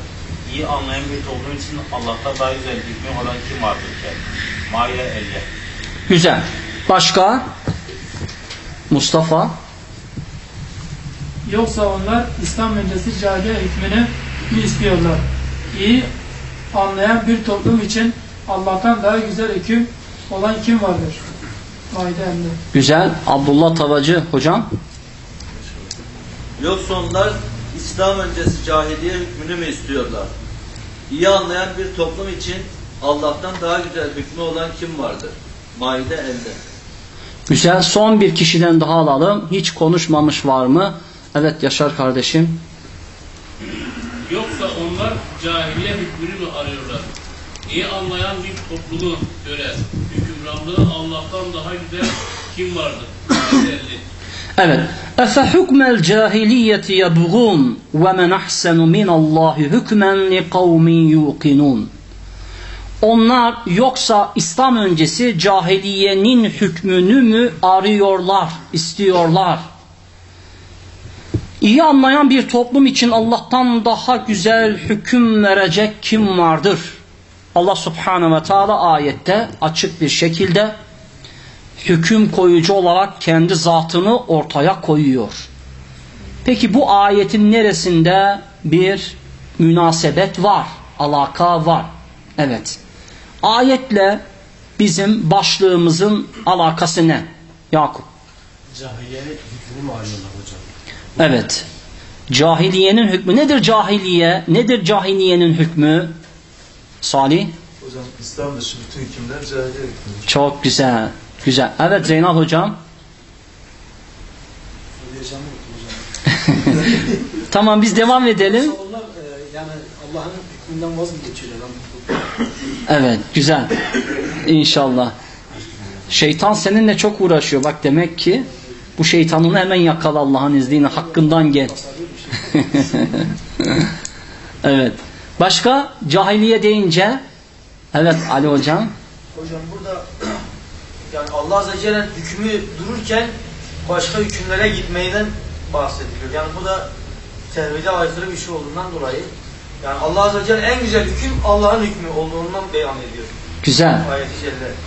İyi anlayan bir toplum için Allah'ta daha güzel hükmü olan kim vardır ki? Maide 50. Güzel. Başka? Mustafa. Yoksa onlar İslam öncesi cahiliye hükmünü mü istiyorlar? İyi anlayan bir toplum için Allah'tan daha güzel hüküm olan kim vardır? Maide 50. Güzel. Abdullah Tavacı hocam. Yoksa onlar İslam öncesi cahiliye hükmünü mü istiyorlar? İyi anlayan bir toplum için Allah'tan daha güzel hükmü olan kim vardır? Maide 50. Güzel. Son bir kişiden daha alalım. Hiç konuşmamış var mı? Evet Yaşar kardeşim. Yoksa onlar cahiliye hükmünü mü arıyorlar? İyi anlayan bir toplumu göre hükümranlığı Allah'tan daha güzel kim vardır? Maide 50. Evet. Efe hukmel cahiliyeti yebğun ve men ahsenu minallahi hükmen li kavmin yuqinun. Onlar yoksa İslam öncesi cahiliyenin hükmünü mü arıyorlar, istiyorlar? İyi anlayan bir toplum için Allah'tan daha güzel hüküm verecek kim vardır? Allah subhanehu ve teala ayette açık bir şekilde hüküm koyucu olarak kendi zatını ortaya koyuyor. Peki bu ayetin neresinde bir münasebet var, alaka var? Evet. Ayetle bizim başlığımızın alakası ne? Yakup. Cahiliye hükmünü mü arıyorlar hocam? Evet. Cahiliyenin hükmü nedir cahiliye? Nedir cahiliyenin hükmü? Salih? Hocam İslam dışı bütün hükümler cahiliye hükmüdür. Çok güzel. Güzel. Evet Zeynal hocam. Tamam biz devam edelim. Onlar e, yani Allah'ın hükmünden vaz mı geçiyorlar? Evet güzel. İnşallah. Şeytan seninle çok uğraşıyor. Bak demek ki bu şeytanını hemen yakala Allah'ın izniyle. Hakkından gel. evet. Başka cahiliye deyince evet Ali hocam. Hocam burada yani Allah Azze ve Celle hükmü dururken başka hükümlere gitmeyden bahsediliyor. Yani bu da tevhide aykırı bir şey olduğundan dolayı yani Allah Azze ve Celle en güzel hüküm Allah'ın hükmü olduğundan beyan ediyor. Güzel.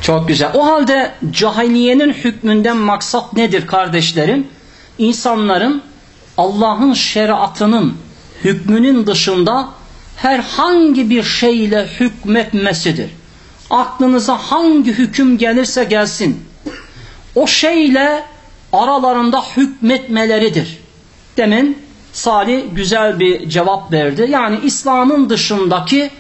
Çok güzel. O halde cahiliyenin hükmünden maksat nedir kardeşlerim? İnsanların Allah'ın şeriatının hükmünün dışında herhangi bir şeyle hükmetmesidir. Aklınıza hangi hüküm gelirse gelsin. O şeyle aralarında hükmetmeleridir. Demin Salih güzel bir cevap verdi. Yani İslam'ın dışındaki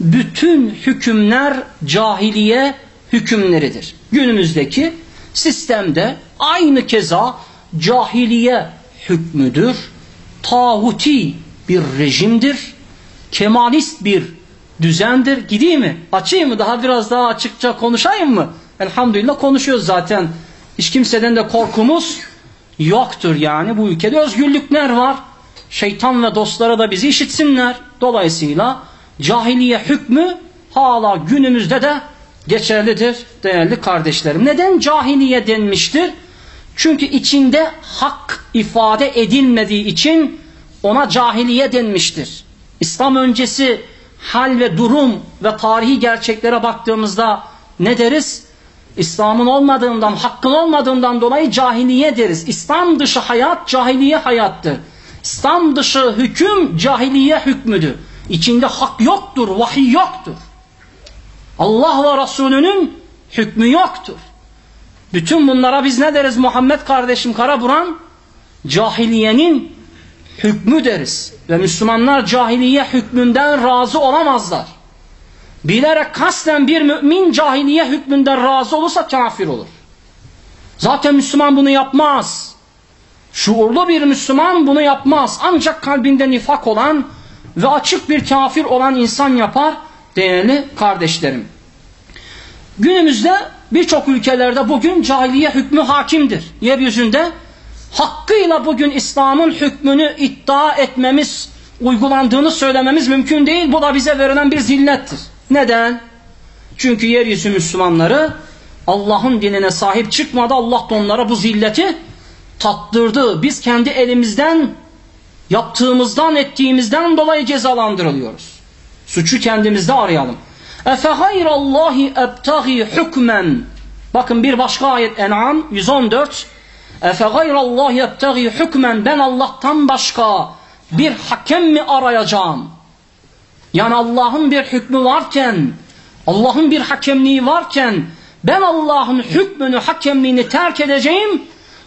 bütün hükümler cahiliye hükümleridir. Günümüzdeki sistemde aynı keza cahiliye hükmüdür. Tağuti bir rejimdir. Kemalist bir düzendir. Gideyim mi? Açayım mı? Daha biraz daha açıkça konuşayım mı? Elhamdülillah konuşuyoruz zaten. Hiç kimseden de korkumuz yoktur yani. Bu ülkede özgürlükler var. Şeytan ve dostları da bizi işitsinler. Dolayısıyla cahiliye hükmü hala günümüzde de geçerlidir değerli kardeşlerim. Neden cahiliye denmiştir? Çünkü içinde hak ifade edilmediği için ona cahiliye denmiştir. İslam öncesi hal ve durum ve tarihi gerçeklere baktığımızda ne deriz? İslam'ın olmadığından, hakkın olmadığından dolayı cahiliye deriz. İslam dışı hayat cahiliye hayattır. İslam dışı hüküm cahiliye hükmüdür. İçinde hak yoktur, vahiy yoktur. Allah ve Resulünün hükmü yoktur. Bütün bunlara biz ne deriz Muhammed kardeşim Karaburan? Cahiliyenin hükmü deriz. Ve Müslümanlar cahiliye hükmünden razı olamazlar. Bilerek kasten bir mümin cahiliye hükmünden razı olursa kafir olur. Zaten Müslüman bunu yapmaz. Şuurlu bir Müslüman bunu yapmaz. Ancak kalbinde nifak olan ve açık bir kafir olan insan yapar değerli kardeşlerim. Günümüzde birçok ülkelerde bugün cahiliye hükmü hakimdir. Yeryüzünde hakkıyla bugün İslam'ın hükmünü iddia etmemiz, uygulandığını söylememiz mümkün değil. Bu da bize verilen bir zillettir. Neden? Çünkü yeryüzü Müslümanları Allah'ın dinine sahip çıkmadı. Allah da onlara bu zilleti tattırdı. Biz kendi elimizden yaptığımızdan ettiğimizden dolayı cezalandırılıyoruz. Suçu kendimizde arayalım. Efe gayrallahi ebtagi hükmen. Bakın bir başka ayet En'am 114. Efe gayrallahi ebtagi hükmen. Ben Allah'tan başka bir hakem mi arayacağım? Yani Allah'ın bir hükmü varken, Allah'ın bir hakemliği varken ben Allah'ın hükmünü, hakemliğini terk edeceğim.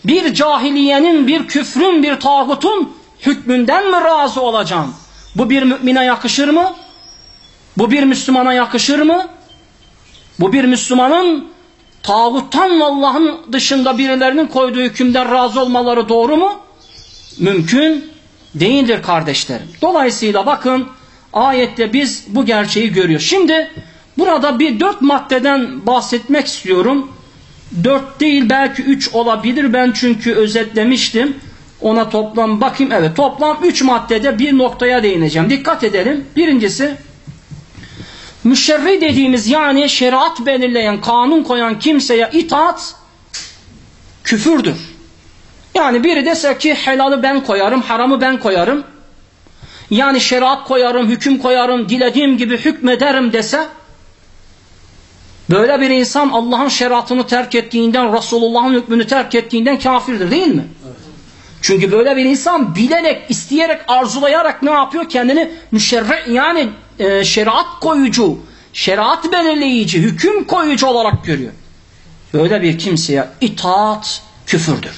Bir cahiliyenin, bir küfrün, bir tağutun hükmünden mi razı olacağım? Bu bir mümine yakışır mı? Bu bir Müslümana yakışır mı? Bu bir Müslümanın tağuttan Allah'ın dışında birilerinin koyduğu hükümden razı olmaları doğru mu? Mümkün değildir kardeşlerim. Dolayısıyla bakın ayette biz bu gerçeği görüyoruz. Şimdi burada bir dört maddeden bahsetmek istiyorum. Dört değil belki üç olabilir. Ben çünkü özetlemiştim. Ona toplam bakayım. Evet toplam üç maddede bir noktaya değineceğim. Dikkat edelim. Birincisi müşerri dediğimiz yani şeriat belirleyen, kanun koyan kimseye itaat küfürdür. Yani biri dese ki helalı ben koyarım, haramı ben koyarım. Yani şeriat koyarım, hüküm koyarım, dilediğim gibi hükmederim dese böyle bir insan Allah'ın şeriatını terk ettiğinden, Resulullah'ın hükmünü terk ettiğinden kafirdir değil mi? Çünkü böyle bir insan bilerek, isteyerek, arzulayarak ne yapıyor? Kendini müşerre yani e, şeriat koyucu, şeriat belirleyici, hüküm koyucu olarak görüyor. Böyle bir kimseye itaat küfürdür.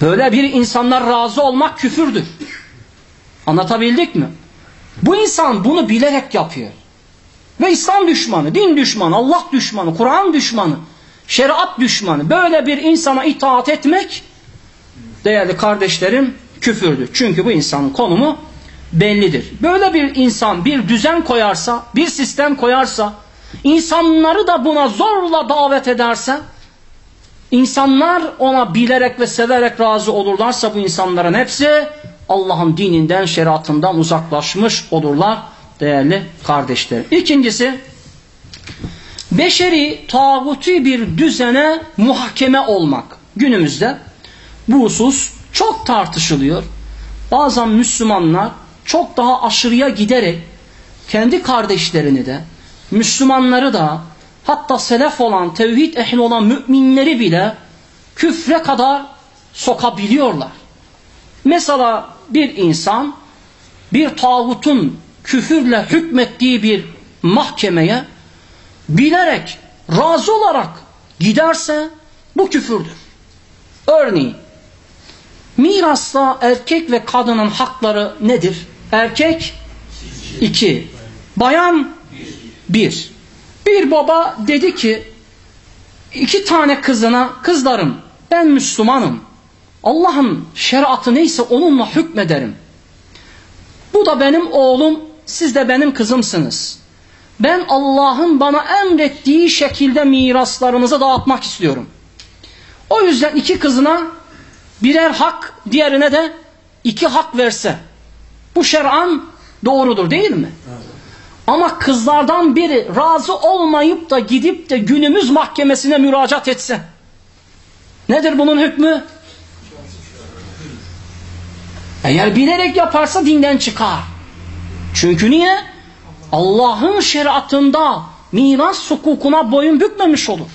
Böyle bir insanlar razı olmak küfürdür. Anlatabildik mi? Bu insan bunu bilerek yapıyor. Ve İslam düşmanı, din düşmanı, Allah düşmanı, Kur'an düşmanı, şeriat düşmanı. Böyle bir insana itaat etmek değerli kardeşlerim küfürdür. Çünkü bu insanın konumu bellidir. Böyle bir insan bir düzen koyarsa, bir sistem koyarsa, insanları da buna zorla davet ederse, insanlar ona bilerek ve severek razı olurlarsa bu insanların hepsi Allah'ın dininden, şeriatından uzaklaşmış olurlar değerli kardeşler. İkincisi, beşeri, tağuti bir düzene muhakeme olmak. Günümüzde bu husus çok tartışılıyor. Bazen Müslümanlar çok daha aşırıya giderek kendi kardeşlerini de, Müslümanları da, hatta selef olan, tevhid ehli olan müminleri bile küfre kadar sokabiliyorlar. Mesela bir insan bir tağutun küfürle hükmettiği bir mahkemeye bilerek, razı olarak giderse bu küfürdür. Örneğin mirasta erkek ve kadının hakları nedir? Erkek iki, bayan bir. Bir baba dedi ki iki tane kızına kızlarım ben Müslümanım. Allah'ın şeriatı neyse onunla hükmederim. Bu da benim oğlum, siz de benim kızımsınız. Ben Allah'ın bana emrettiği şekilde miraslarınızı dağıtmak istiyorum. O yüzden iki kızına birer hak, diğerine de iki hak verse. Bu şer'an doğrudur değil mi? Ama kızlardan biri razı olmayıp da gidip de günümüz mahkemesine müracaat etse. Nedir bunun hükmü? Eğer bilerek yaparsa dinden çıkar. Çünkü niye? Allah'ın şeriatında miras hukukuna boyun bükmemiş olur.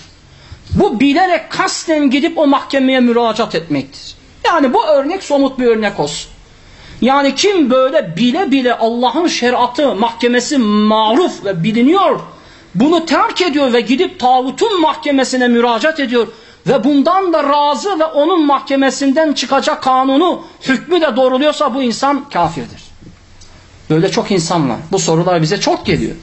Bu bilerek kasten gidip o mahkemeye müracaat etmektir. Yani bu örnek somut bir örnek olsun. Yani kim böyle bile bile Allah'ın şeriatı mahkemesi maruf ve biliniyor, bunu terk ediyor ve gidip tağutun mahkemesine müracaat ediyor ve bundan da razı ve onun mahkemesinden çıkacak kanunu, hükmü de doğruluyorsa bu insan kafirdir. Böyle çok insan var. Bu sorular bize çok geliyor.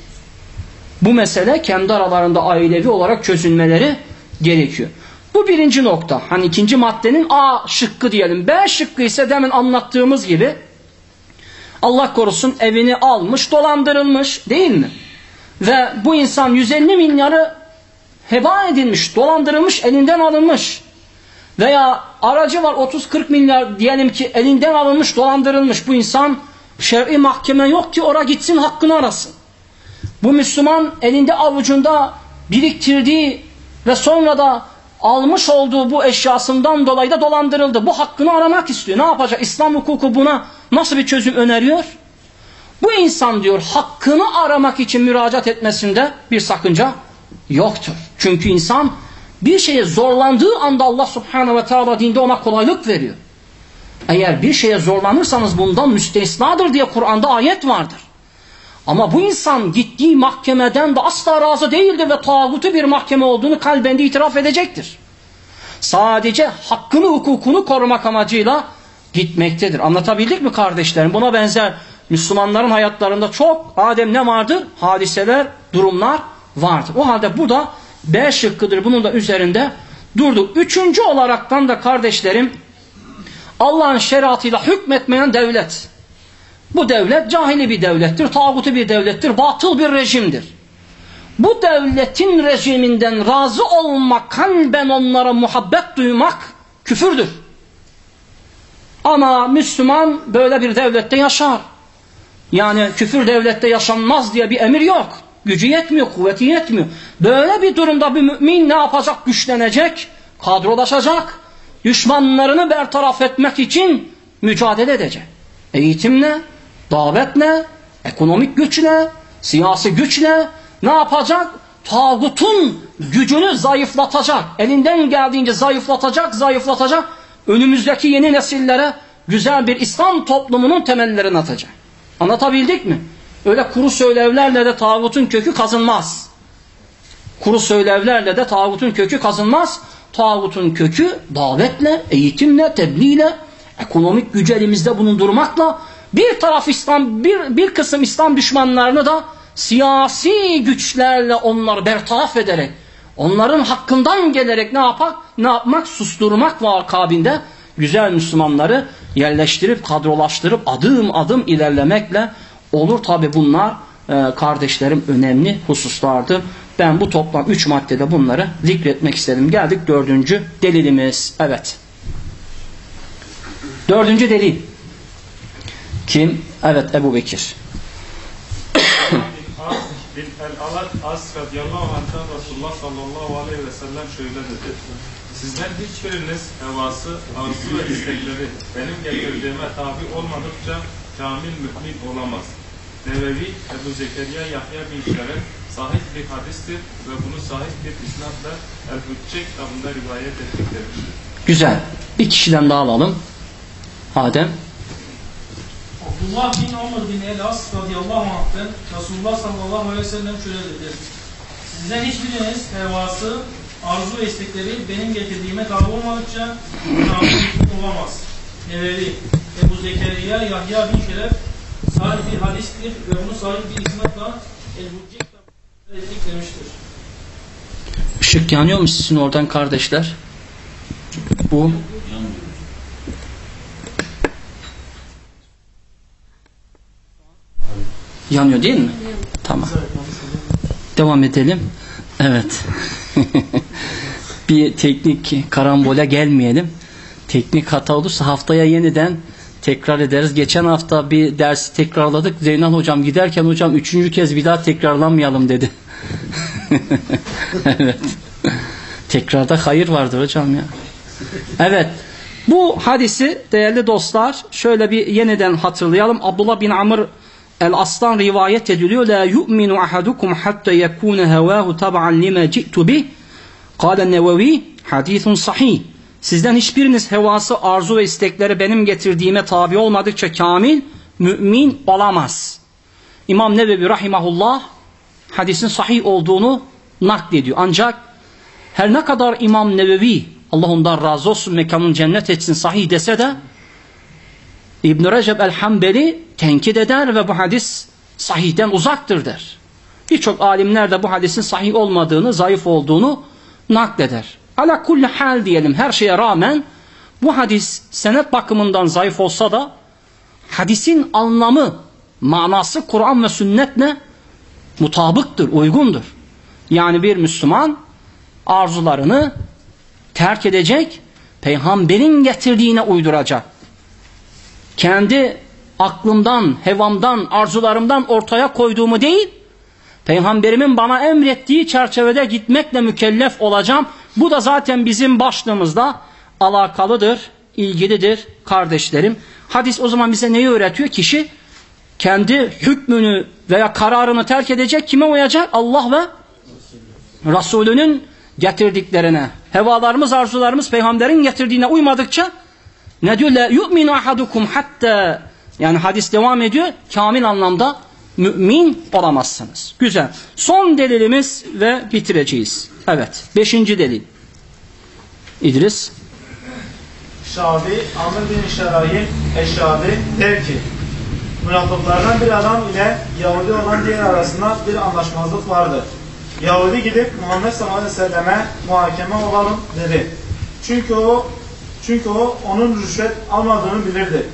Bu mesele kendi aralarında ailevi olarak çözülmeleri gerekiyor. Bu birinci nokta. Hani ikinci maddenin A şıkkı diyelim. B şıkkı ise demin anlattığımız gibi Allah korusun evini almış, dolandırılmış değil mi? Ve bu insan 150 milyarı heba edilmiş, dolandırılmış, elinden alınmış. Veya aracı var 30-40 milyar diyelim ki elinden alınmış, dolandırılmış. Bu insan şer'i mahkeme yok ki ora gitsin hakkını arasın. Bu Müslüman elinde avucunda biriktirdiği ve sonra da almış olduğu bu eşyasından dolayı da dolandırıldı. Bu hakkını aramak istiyor. Ne yapacak? İslam hukuku buna nasıl bir çözüm öneriyor? Bu insan diyor hakkını aramak için müracaat etmesinde bir sakınca yoktur. Çünkü insan bir şeye zorlandığı anda Allah subhanahu ve teala dinde ona kolaylık veriyor. Eğer bir şeye zorlanırsanız bundan müstesnadır diye Kur'an'da ayet vardır. Ama bu insan gittiği mahkemeden de asla razı değildir ve tağutu bir mahkeme olduğunu kalbinde itiraf edecektir. Sadece hakkını hukukunu korumak amacıyla gitmektedir. Anlatabildik mi kardeşlerim? Buna benzer Müslümanların hayatlarında çok Adem ne vardır? Hadiseler, durumlar vardır. O halde bu da B şıkkıdır. Bunun da üzerinde durduk. Üçüncü olaraktan da kardeşlerim Allah'ın şeriatıyla hükmetmeyen devlet. Bu devlet cahili bir devlettir, tağutu bir devlettir, batıl bir rejimdir. Bu devletin rejiminden razı olmak, kalben onlara muhabbet duymak küfürdür. Ama Müslüman böyle bir devlette yaşar. Yani küfür devlette yaşanmaz diye bir emir yok. Gücü yetmiyor, kuvveti yetmiyor. Böyle bir durumda bir mümin ne yapacak? Güçlenecek, kadrolaşacak. Düşmanlarını bertaraf etmek için mücadele edecek. Eğitimle, davetle, ekonomik güçle, siyasi güçle ne yapacak? Tağutun gücünü zayıflatacak. Elinden geldiğince zayıflatacak, zayıflatacak. Önümüzdeki yeni nesillere güzel bir İslam toplumunun temellerini atacak. Anlatabildik mi? Öyle kuru söylevlerle de tağutun kökü kazınmaz. Kuru söylevlerle de tağutun kökü kazınmaz. Tağutun kökü davetle, eğitimle, tebliğle, ekonomik gücü elimizde bulundurmakla bir taraf İslam, bir, bir kısım İslam düşmanlarını da siyasi güçlerle onları bertaraf ederek, onların hakkından gelerek ne yapak? Ne yapmak? Susturmak ve akabinde güzel Müslümanları yerleştirip, kadrolaştırıp adım adım ilerlemekle olur. Tabi bunlar e, kardeşlerim önemli hususlardır. Ben bu toplam üç maddede bunları zikretmek istedim. Geldik dördüncü delilimiz. Evet. Dördüncü delil. Kim? Evet Ebu Bekir. Bin el-Alat As radıyallahu anh'tan Resulullah sallallahu aleyhi ve sellem şöyle dedi. Sizden hiçbiriniz hevası, arzu ve istekleri benim getirdiğime tabi olmadıkça kamil mümin olamaz. Nevevi, Ebu Zekeriya Yahya bin Şeref sahih bir hadistir ve bunu sahih bir isnatla El-Hüccek kitabında rivayet ettiklerdir. Güzel. Bir kişiden daha alalım. Adem. Abdullah bin Amr bin El-As radıyallahu anh'ten Resulullah sallallahu aleyhi ve sellem şöyle dedi. Sizden hiçbiriniz hevası, arzu ve istekleri benim getirdiğime tabi olmadıkça namazlık olamaz. Nevevi, Ebu Zekeriya, Yahya bin Şeref sahih bir hadistir ve bunu sahih bir isnatla El-Hüccek kitabında ettiklemiştir. Işık yanıyor mu sizin oradan kardeşler? Bu yanıyor değil mi? Tamam. Devam edelim. Evet. bir teknik karambole gelmeyelim. Teknik hata olursa haftaya yeniden tekrar ederiz. Geçen hafta bir dersi tekrarladık. Zeynal hocam giderken hocam üçüncü kez bir daha tekrarlamayalım dedi. evet. Tekrarda hayır vardır hocam ya. Evet. Bu hadisi değerli dostlar şöyle bir yeniden hatırlayalım. Abdullah bin Amr el-Aslan rivayet ediliyor. La yu'minu ahadukum hatta yekuna hevahu tab'an lima ci'tu bih. Kâle nevevi hadisun sahih. Sizden hiçbiriniz hevası, arzu ve istekleri benim getirdiğime tabi olmadıkça kamil mümin olamaz. İmam Nevevi rahimahullah hadisin sahih olduğunu naklediyor. Ancak her ne kadar İmam Nevevi Allah ondan razı olsun mekanın cennet etsin sahih dese de İbn Recep el-Hambeli tenkit eder ve bu hadis sahihten uzaktır der. Birçok alimler de bu hadisin sahih olmadığını, zayıf olduğunu nakleder. Ala kulli hal diyelim her şeye rağmen bu hadis senet bakımından zayıf olsa da hadisin anlamı, manası Kur'an ve sünnetle mutabıktır, uygundur. Yani bir Müslüman arzularını terk edecek, peygamberin getirdiğine uyduracak. Kendi aklımdan, hevamdan, arzularımdan ortaya koyduğumu değil, peygamberimin bana emrettiği çerçevede gitmekle mükellef olacağım. Bu da zaten bizim başlığımızda alakalıdır, ilgilidir kardeşlerim. Hadis o zaman bize neyi öğretiyor? Kişi kendi hükmünü veya kararını terk edecek, kime uyacak? Allah ve Resulünün getirdiklerine. Hevalarımız, arzularımız peygamberin getirdiğine uymadıkça ne diyor? La yu'minu ahadukum hatta yani hadis devam ediyor. Kamil anlamda mümin olamazsınız. Güzel. Son delilimiz ve bitireceğiz. Evet. Beşinci delil. İdris. Şabi, Amr bin Şerayim, Eşşabi der ki, münafıklardan bir adam ile Yahudi olan diğer arasında bir anlaşmazlık vardı. Yahudi gidip Muhammed sallallahu aleyhi ve selleme muhakeme olalım dedi. Çünkü o çünkü o onun rüşvet almadığını bilirdi.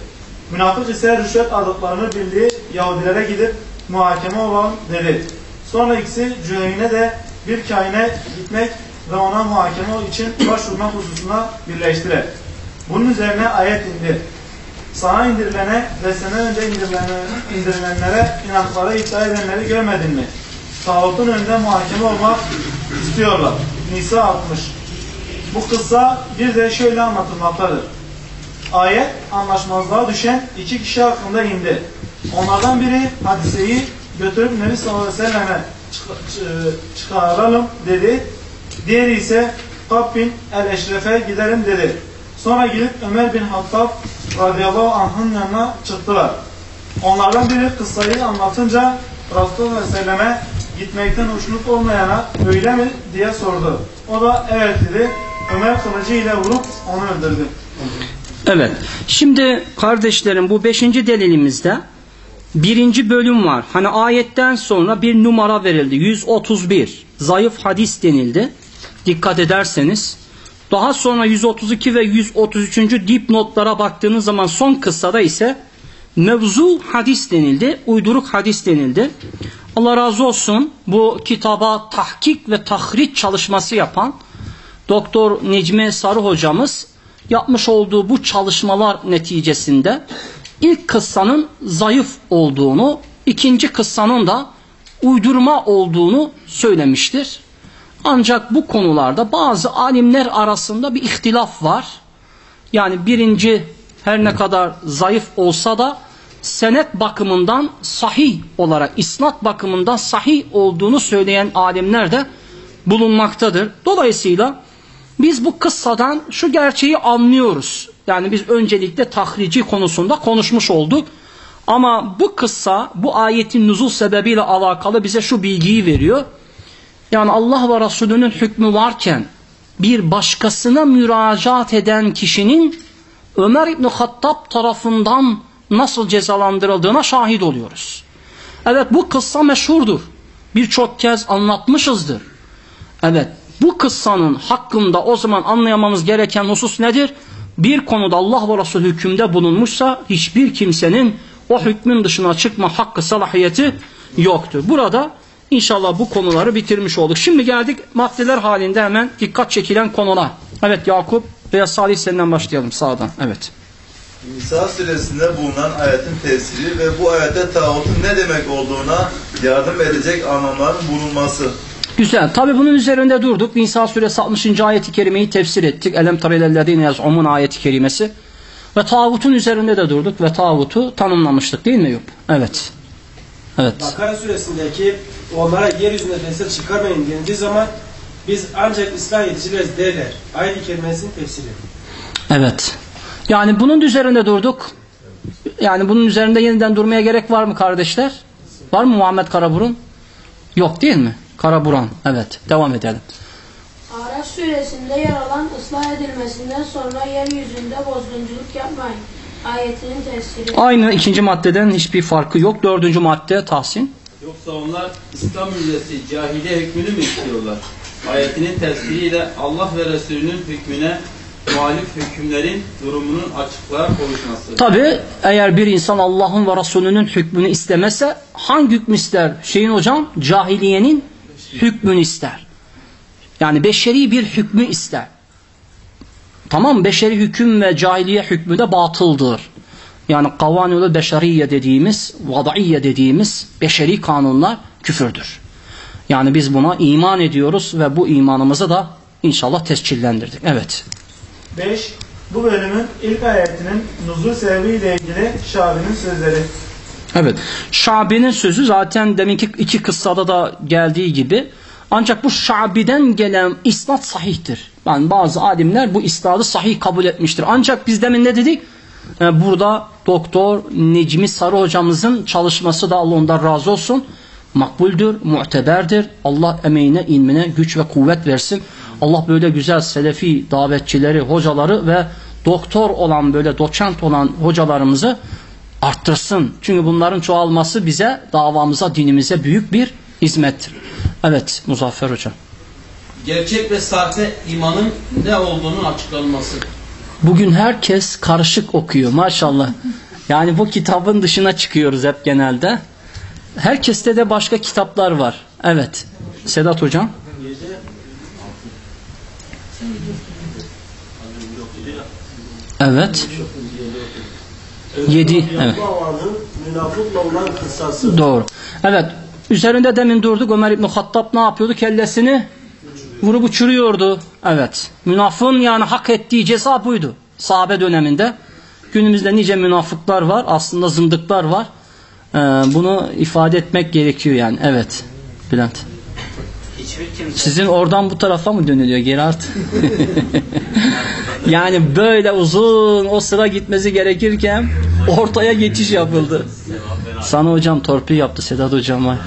Münafık ise rüşvet aldıklarını bildiği Yahudilere gidip muhakeme olalım dedi. Sonra ikisi Cüheyne de bir kaine gitmek ve ona muhakeme için başvurmak hususuna birleştiler. Bunun üzerine ayet indi. Sana indirilene ve senden önce indirilenlere inançlara iddia edenleri görmedin mi? Tağutun önünde muhakeme olmak istiyorlar. Nisa 60. Bu kıssa bir de şöyle anlatılmaktadır. Ayet anlaşmazlığa düşen iki kişi hakkında indi. Onlardan biri hadiseyi götürüp Nebi sallallahu aleyhi ve selleme çıkaralım dedi. Diğeri ise Kab el-Eşref'e gidelim dedi. Sonra gidip Ömer bin Hattab radıyallahu anh'ın yanına çıktılar. Onlardan biri kıssayı anlatınca Resulullah Aleyhisselam'e gitmekten hoşnut olmayana öyle mi diye sordu. O da evet dedi. Ömer kılıcı ile vurup onu öldürdü. Evet. Şimdi kardeşlerim bu beşinci delilimizde birinci bölüm var. Hani ayetten sonra bir numara verildi. 131. Zayıf hadis denildi. Dikkat ederseniz. Daha sonra 132 ve 133. dipnotlara baktığınız zaman son kıssada ise mevzu hadis denildi. Uyduruk hadis denildi. Allah razı olsun bu kitaba tahkik ve tahriç çalışması yapan Doktor Necmi Sarı hocamız yapmış olduğu bu çalışmalar neticesinde ilk kıssanın zayıf olduğunu, ikinci kıssanın da uydurma olduğunu söylemiştir. Ancak bu konularda bazı alimler arasında bir ihtilaf var. Yani birinci her ne kadar zayıf olsa da senet bakımından sahih olarak, isnat bakımından sahih olduğunu söyleyen alimler de bulunmaktadır. Dolayısıyla biz bu kıssadan şu gerçeği anlıyoruz. Yani biz öncelikle tahrici konusunda konuşmuş olduk. Ama bu kıssa bu ayetin nuzul sebebiyle alakalı bize şu bilgiyi veriyor. Yani Allah ve Resulünün hükmü varken bir başkasına müracaat eden kişinin Ömer İbni Hattab tarafından nasıl cezalandırıldığına şahit oluyoruz. Evet bu kıssa meşhurdur. Birçok kez anlatmışızdır. Evet bu kıssanın hakkında o zaman anlayamamız gereken husus nedir? Bir konuda Allah ve Resulü hükümde bulunmuşsa hiçbir kimsenin o hükmün dışına çıkma hakkı salahiyeti yoktur. Burada inşallah bu konuları bitirmiş olduk. Şimdi geldik maddeler halinde hemen dikkat çekilen konular. Evet Yakup veya Salih senden başlayalım sağdan. Evet. Nisa suresinde bulunan ayetin tefsiri ve bu ayette tağutun ne demek olduğuna yardım edecek anlamların bulunması. Güzel. Tabi bunun üzerinde durduk. Nisa suresi 60. ayeti kerimeyi tefsir ettik. Elem tarellellezine yaz'umun ayeti kerimesi. Ve tağutun üzerinde de durduk ve tağutu tanımlamıştık değil mi Yup? Evet. Evet. Bakara suresindeki onlara yeryüzünde fesat çıkarmayın denildiği zaman biz ancak ıslah edicileriz derler. Ayet-i kerimesinin tefsiri. Evet. Yani bunun üzerinde durduk. Yani bunun üzerinde yeniden durmaya gerek var mı kardeşler? Var mı Muhammed Karaburun? Yok değil mi? Karaburan. Evet. Devam edelim. Araf suresinde yer alan ıslah edilmesinden sonra yeryüzünde bozgunculuk yapmayın. Ayetinin tefsiri. Aynı ikinci maddeden hiçbir farkı yok. Dördüncü madde Tahsin. Yoksa onlar İslam müjdesi cahiliye hükmünü mü istiyorlar? Ayetinin tefsiriyle Allah ve Resulünün hükmüne muhalif hükümlerin durumunun açıklığa kavuşması. Tabi eğer bir insan Allah'ın ve Resulünün hükmünü istemese hangi hükmü ister? Şeyin hocam cahiliyenin hükmünü ister. Yani beşeri bir hükmü ister. Tamam beşeri hüküm ve cahiliye hükmü de batıldır. Yani kavanul beşeriye dediğimiz, vadaiye dediğimiz beşeri kanunlar küfürdür. Yani biz buna iman ediyoruz ve bu imanımızı da inşallah tescillendirdik. Evet. 5. Bu bölümün ilk ayetinin nuzul sebebiyle ilgili Şabi'nin sözleri. Evet. Şabi'nin sözü zaten deminki iki kıssada da geldiği gibi ancak bu Şabi'den gelen isnat sahihtir. Yani bazı alimler bu isnadı sahih kabul etmiştir. Ancak biz demin ne dedik? Ee, burada Doktor Necmi Sarı hocamızın çalışması da Allah ondan razı olsun. Makbuldür, muteberdir. Allah emeğine, ilmine güç ve kuvvet versin. Allah böyle güzel selefi davetçileri, hocaları ve doktor olan böyle doçent olan hocalarımızı arttırsın. Çünkü bunların çoğalması bize, davamıza, dinimize büyük bir hizmettir. Evet Muzaffer Hocam. Gerçek ve sahte imanın ne olduğunu açıklanması. Bugün herkes karışık okuyor maşallah. Yani bu kitabın dışına çıkıyoruz hep genelde. Herkeste de başka kitaplar var. Evet. Sedat Hocam. Evet. Yedi. Evet. Doğru. Evet. Üzerinde demin durduk. Ömer İbni Hattab ne yapıyordu? Kellesini vurup uçuruyordu. Evet. Münafığın yani hak ettiği ceza buydu. Sahabe döneminde. Günümüzde nice münafıklar var. Aslında zındıklar var. Ee, bunu ifade etmek gerekiyor yani. Evet. Bülent. Hiçbir kimse Sizin oradan bu tarafa mı dönülüyor geri artık? yani böyle uzun o sıra gitmesi gerekirken Ortaya geçiş yapıldı. Sana hocam torpil yaptı Sedat hocama.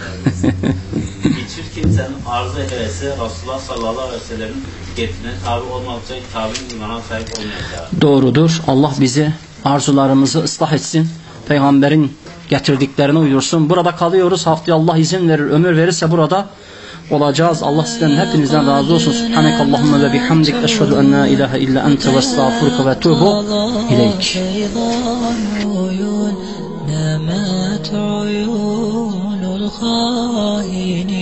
Hiçbir kimsenin arzu hevesi Resulullah sallallahu aleyhi ve sellem'in getirine tabi olmadıkça tabi imana sahip olmayacak. Doğrudur. Allah bizi arzularımızı ıslah etsin. Peygamberin getirdiklerine uyursun. Burada kalıyoruz. Haftaya Allah izin verir, ömür verirse burada olacağız. Allah sizden hepinizden razı olsun. Subhanek Allahümme ve bihamdik. Eşhedü en la ilahe illa ente ve estağfurke ve tuğbu ileyk. شيطان عيون نامت عيون الخائنين وعين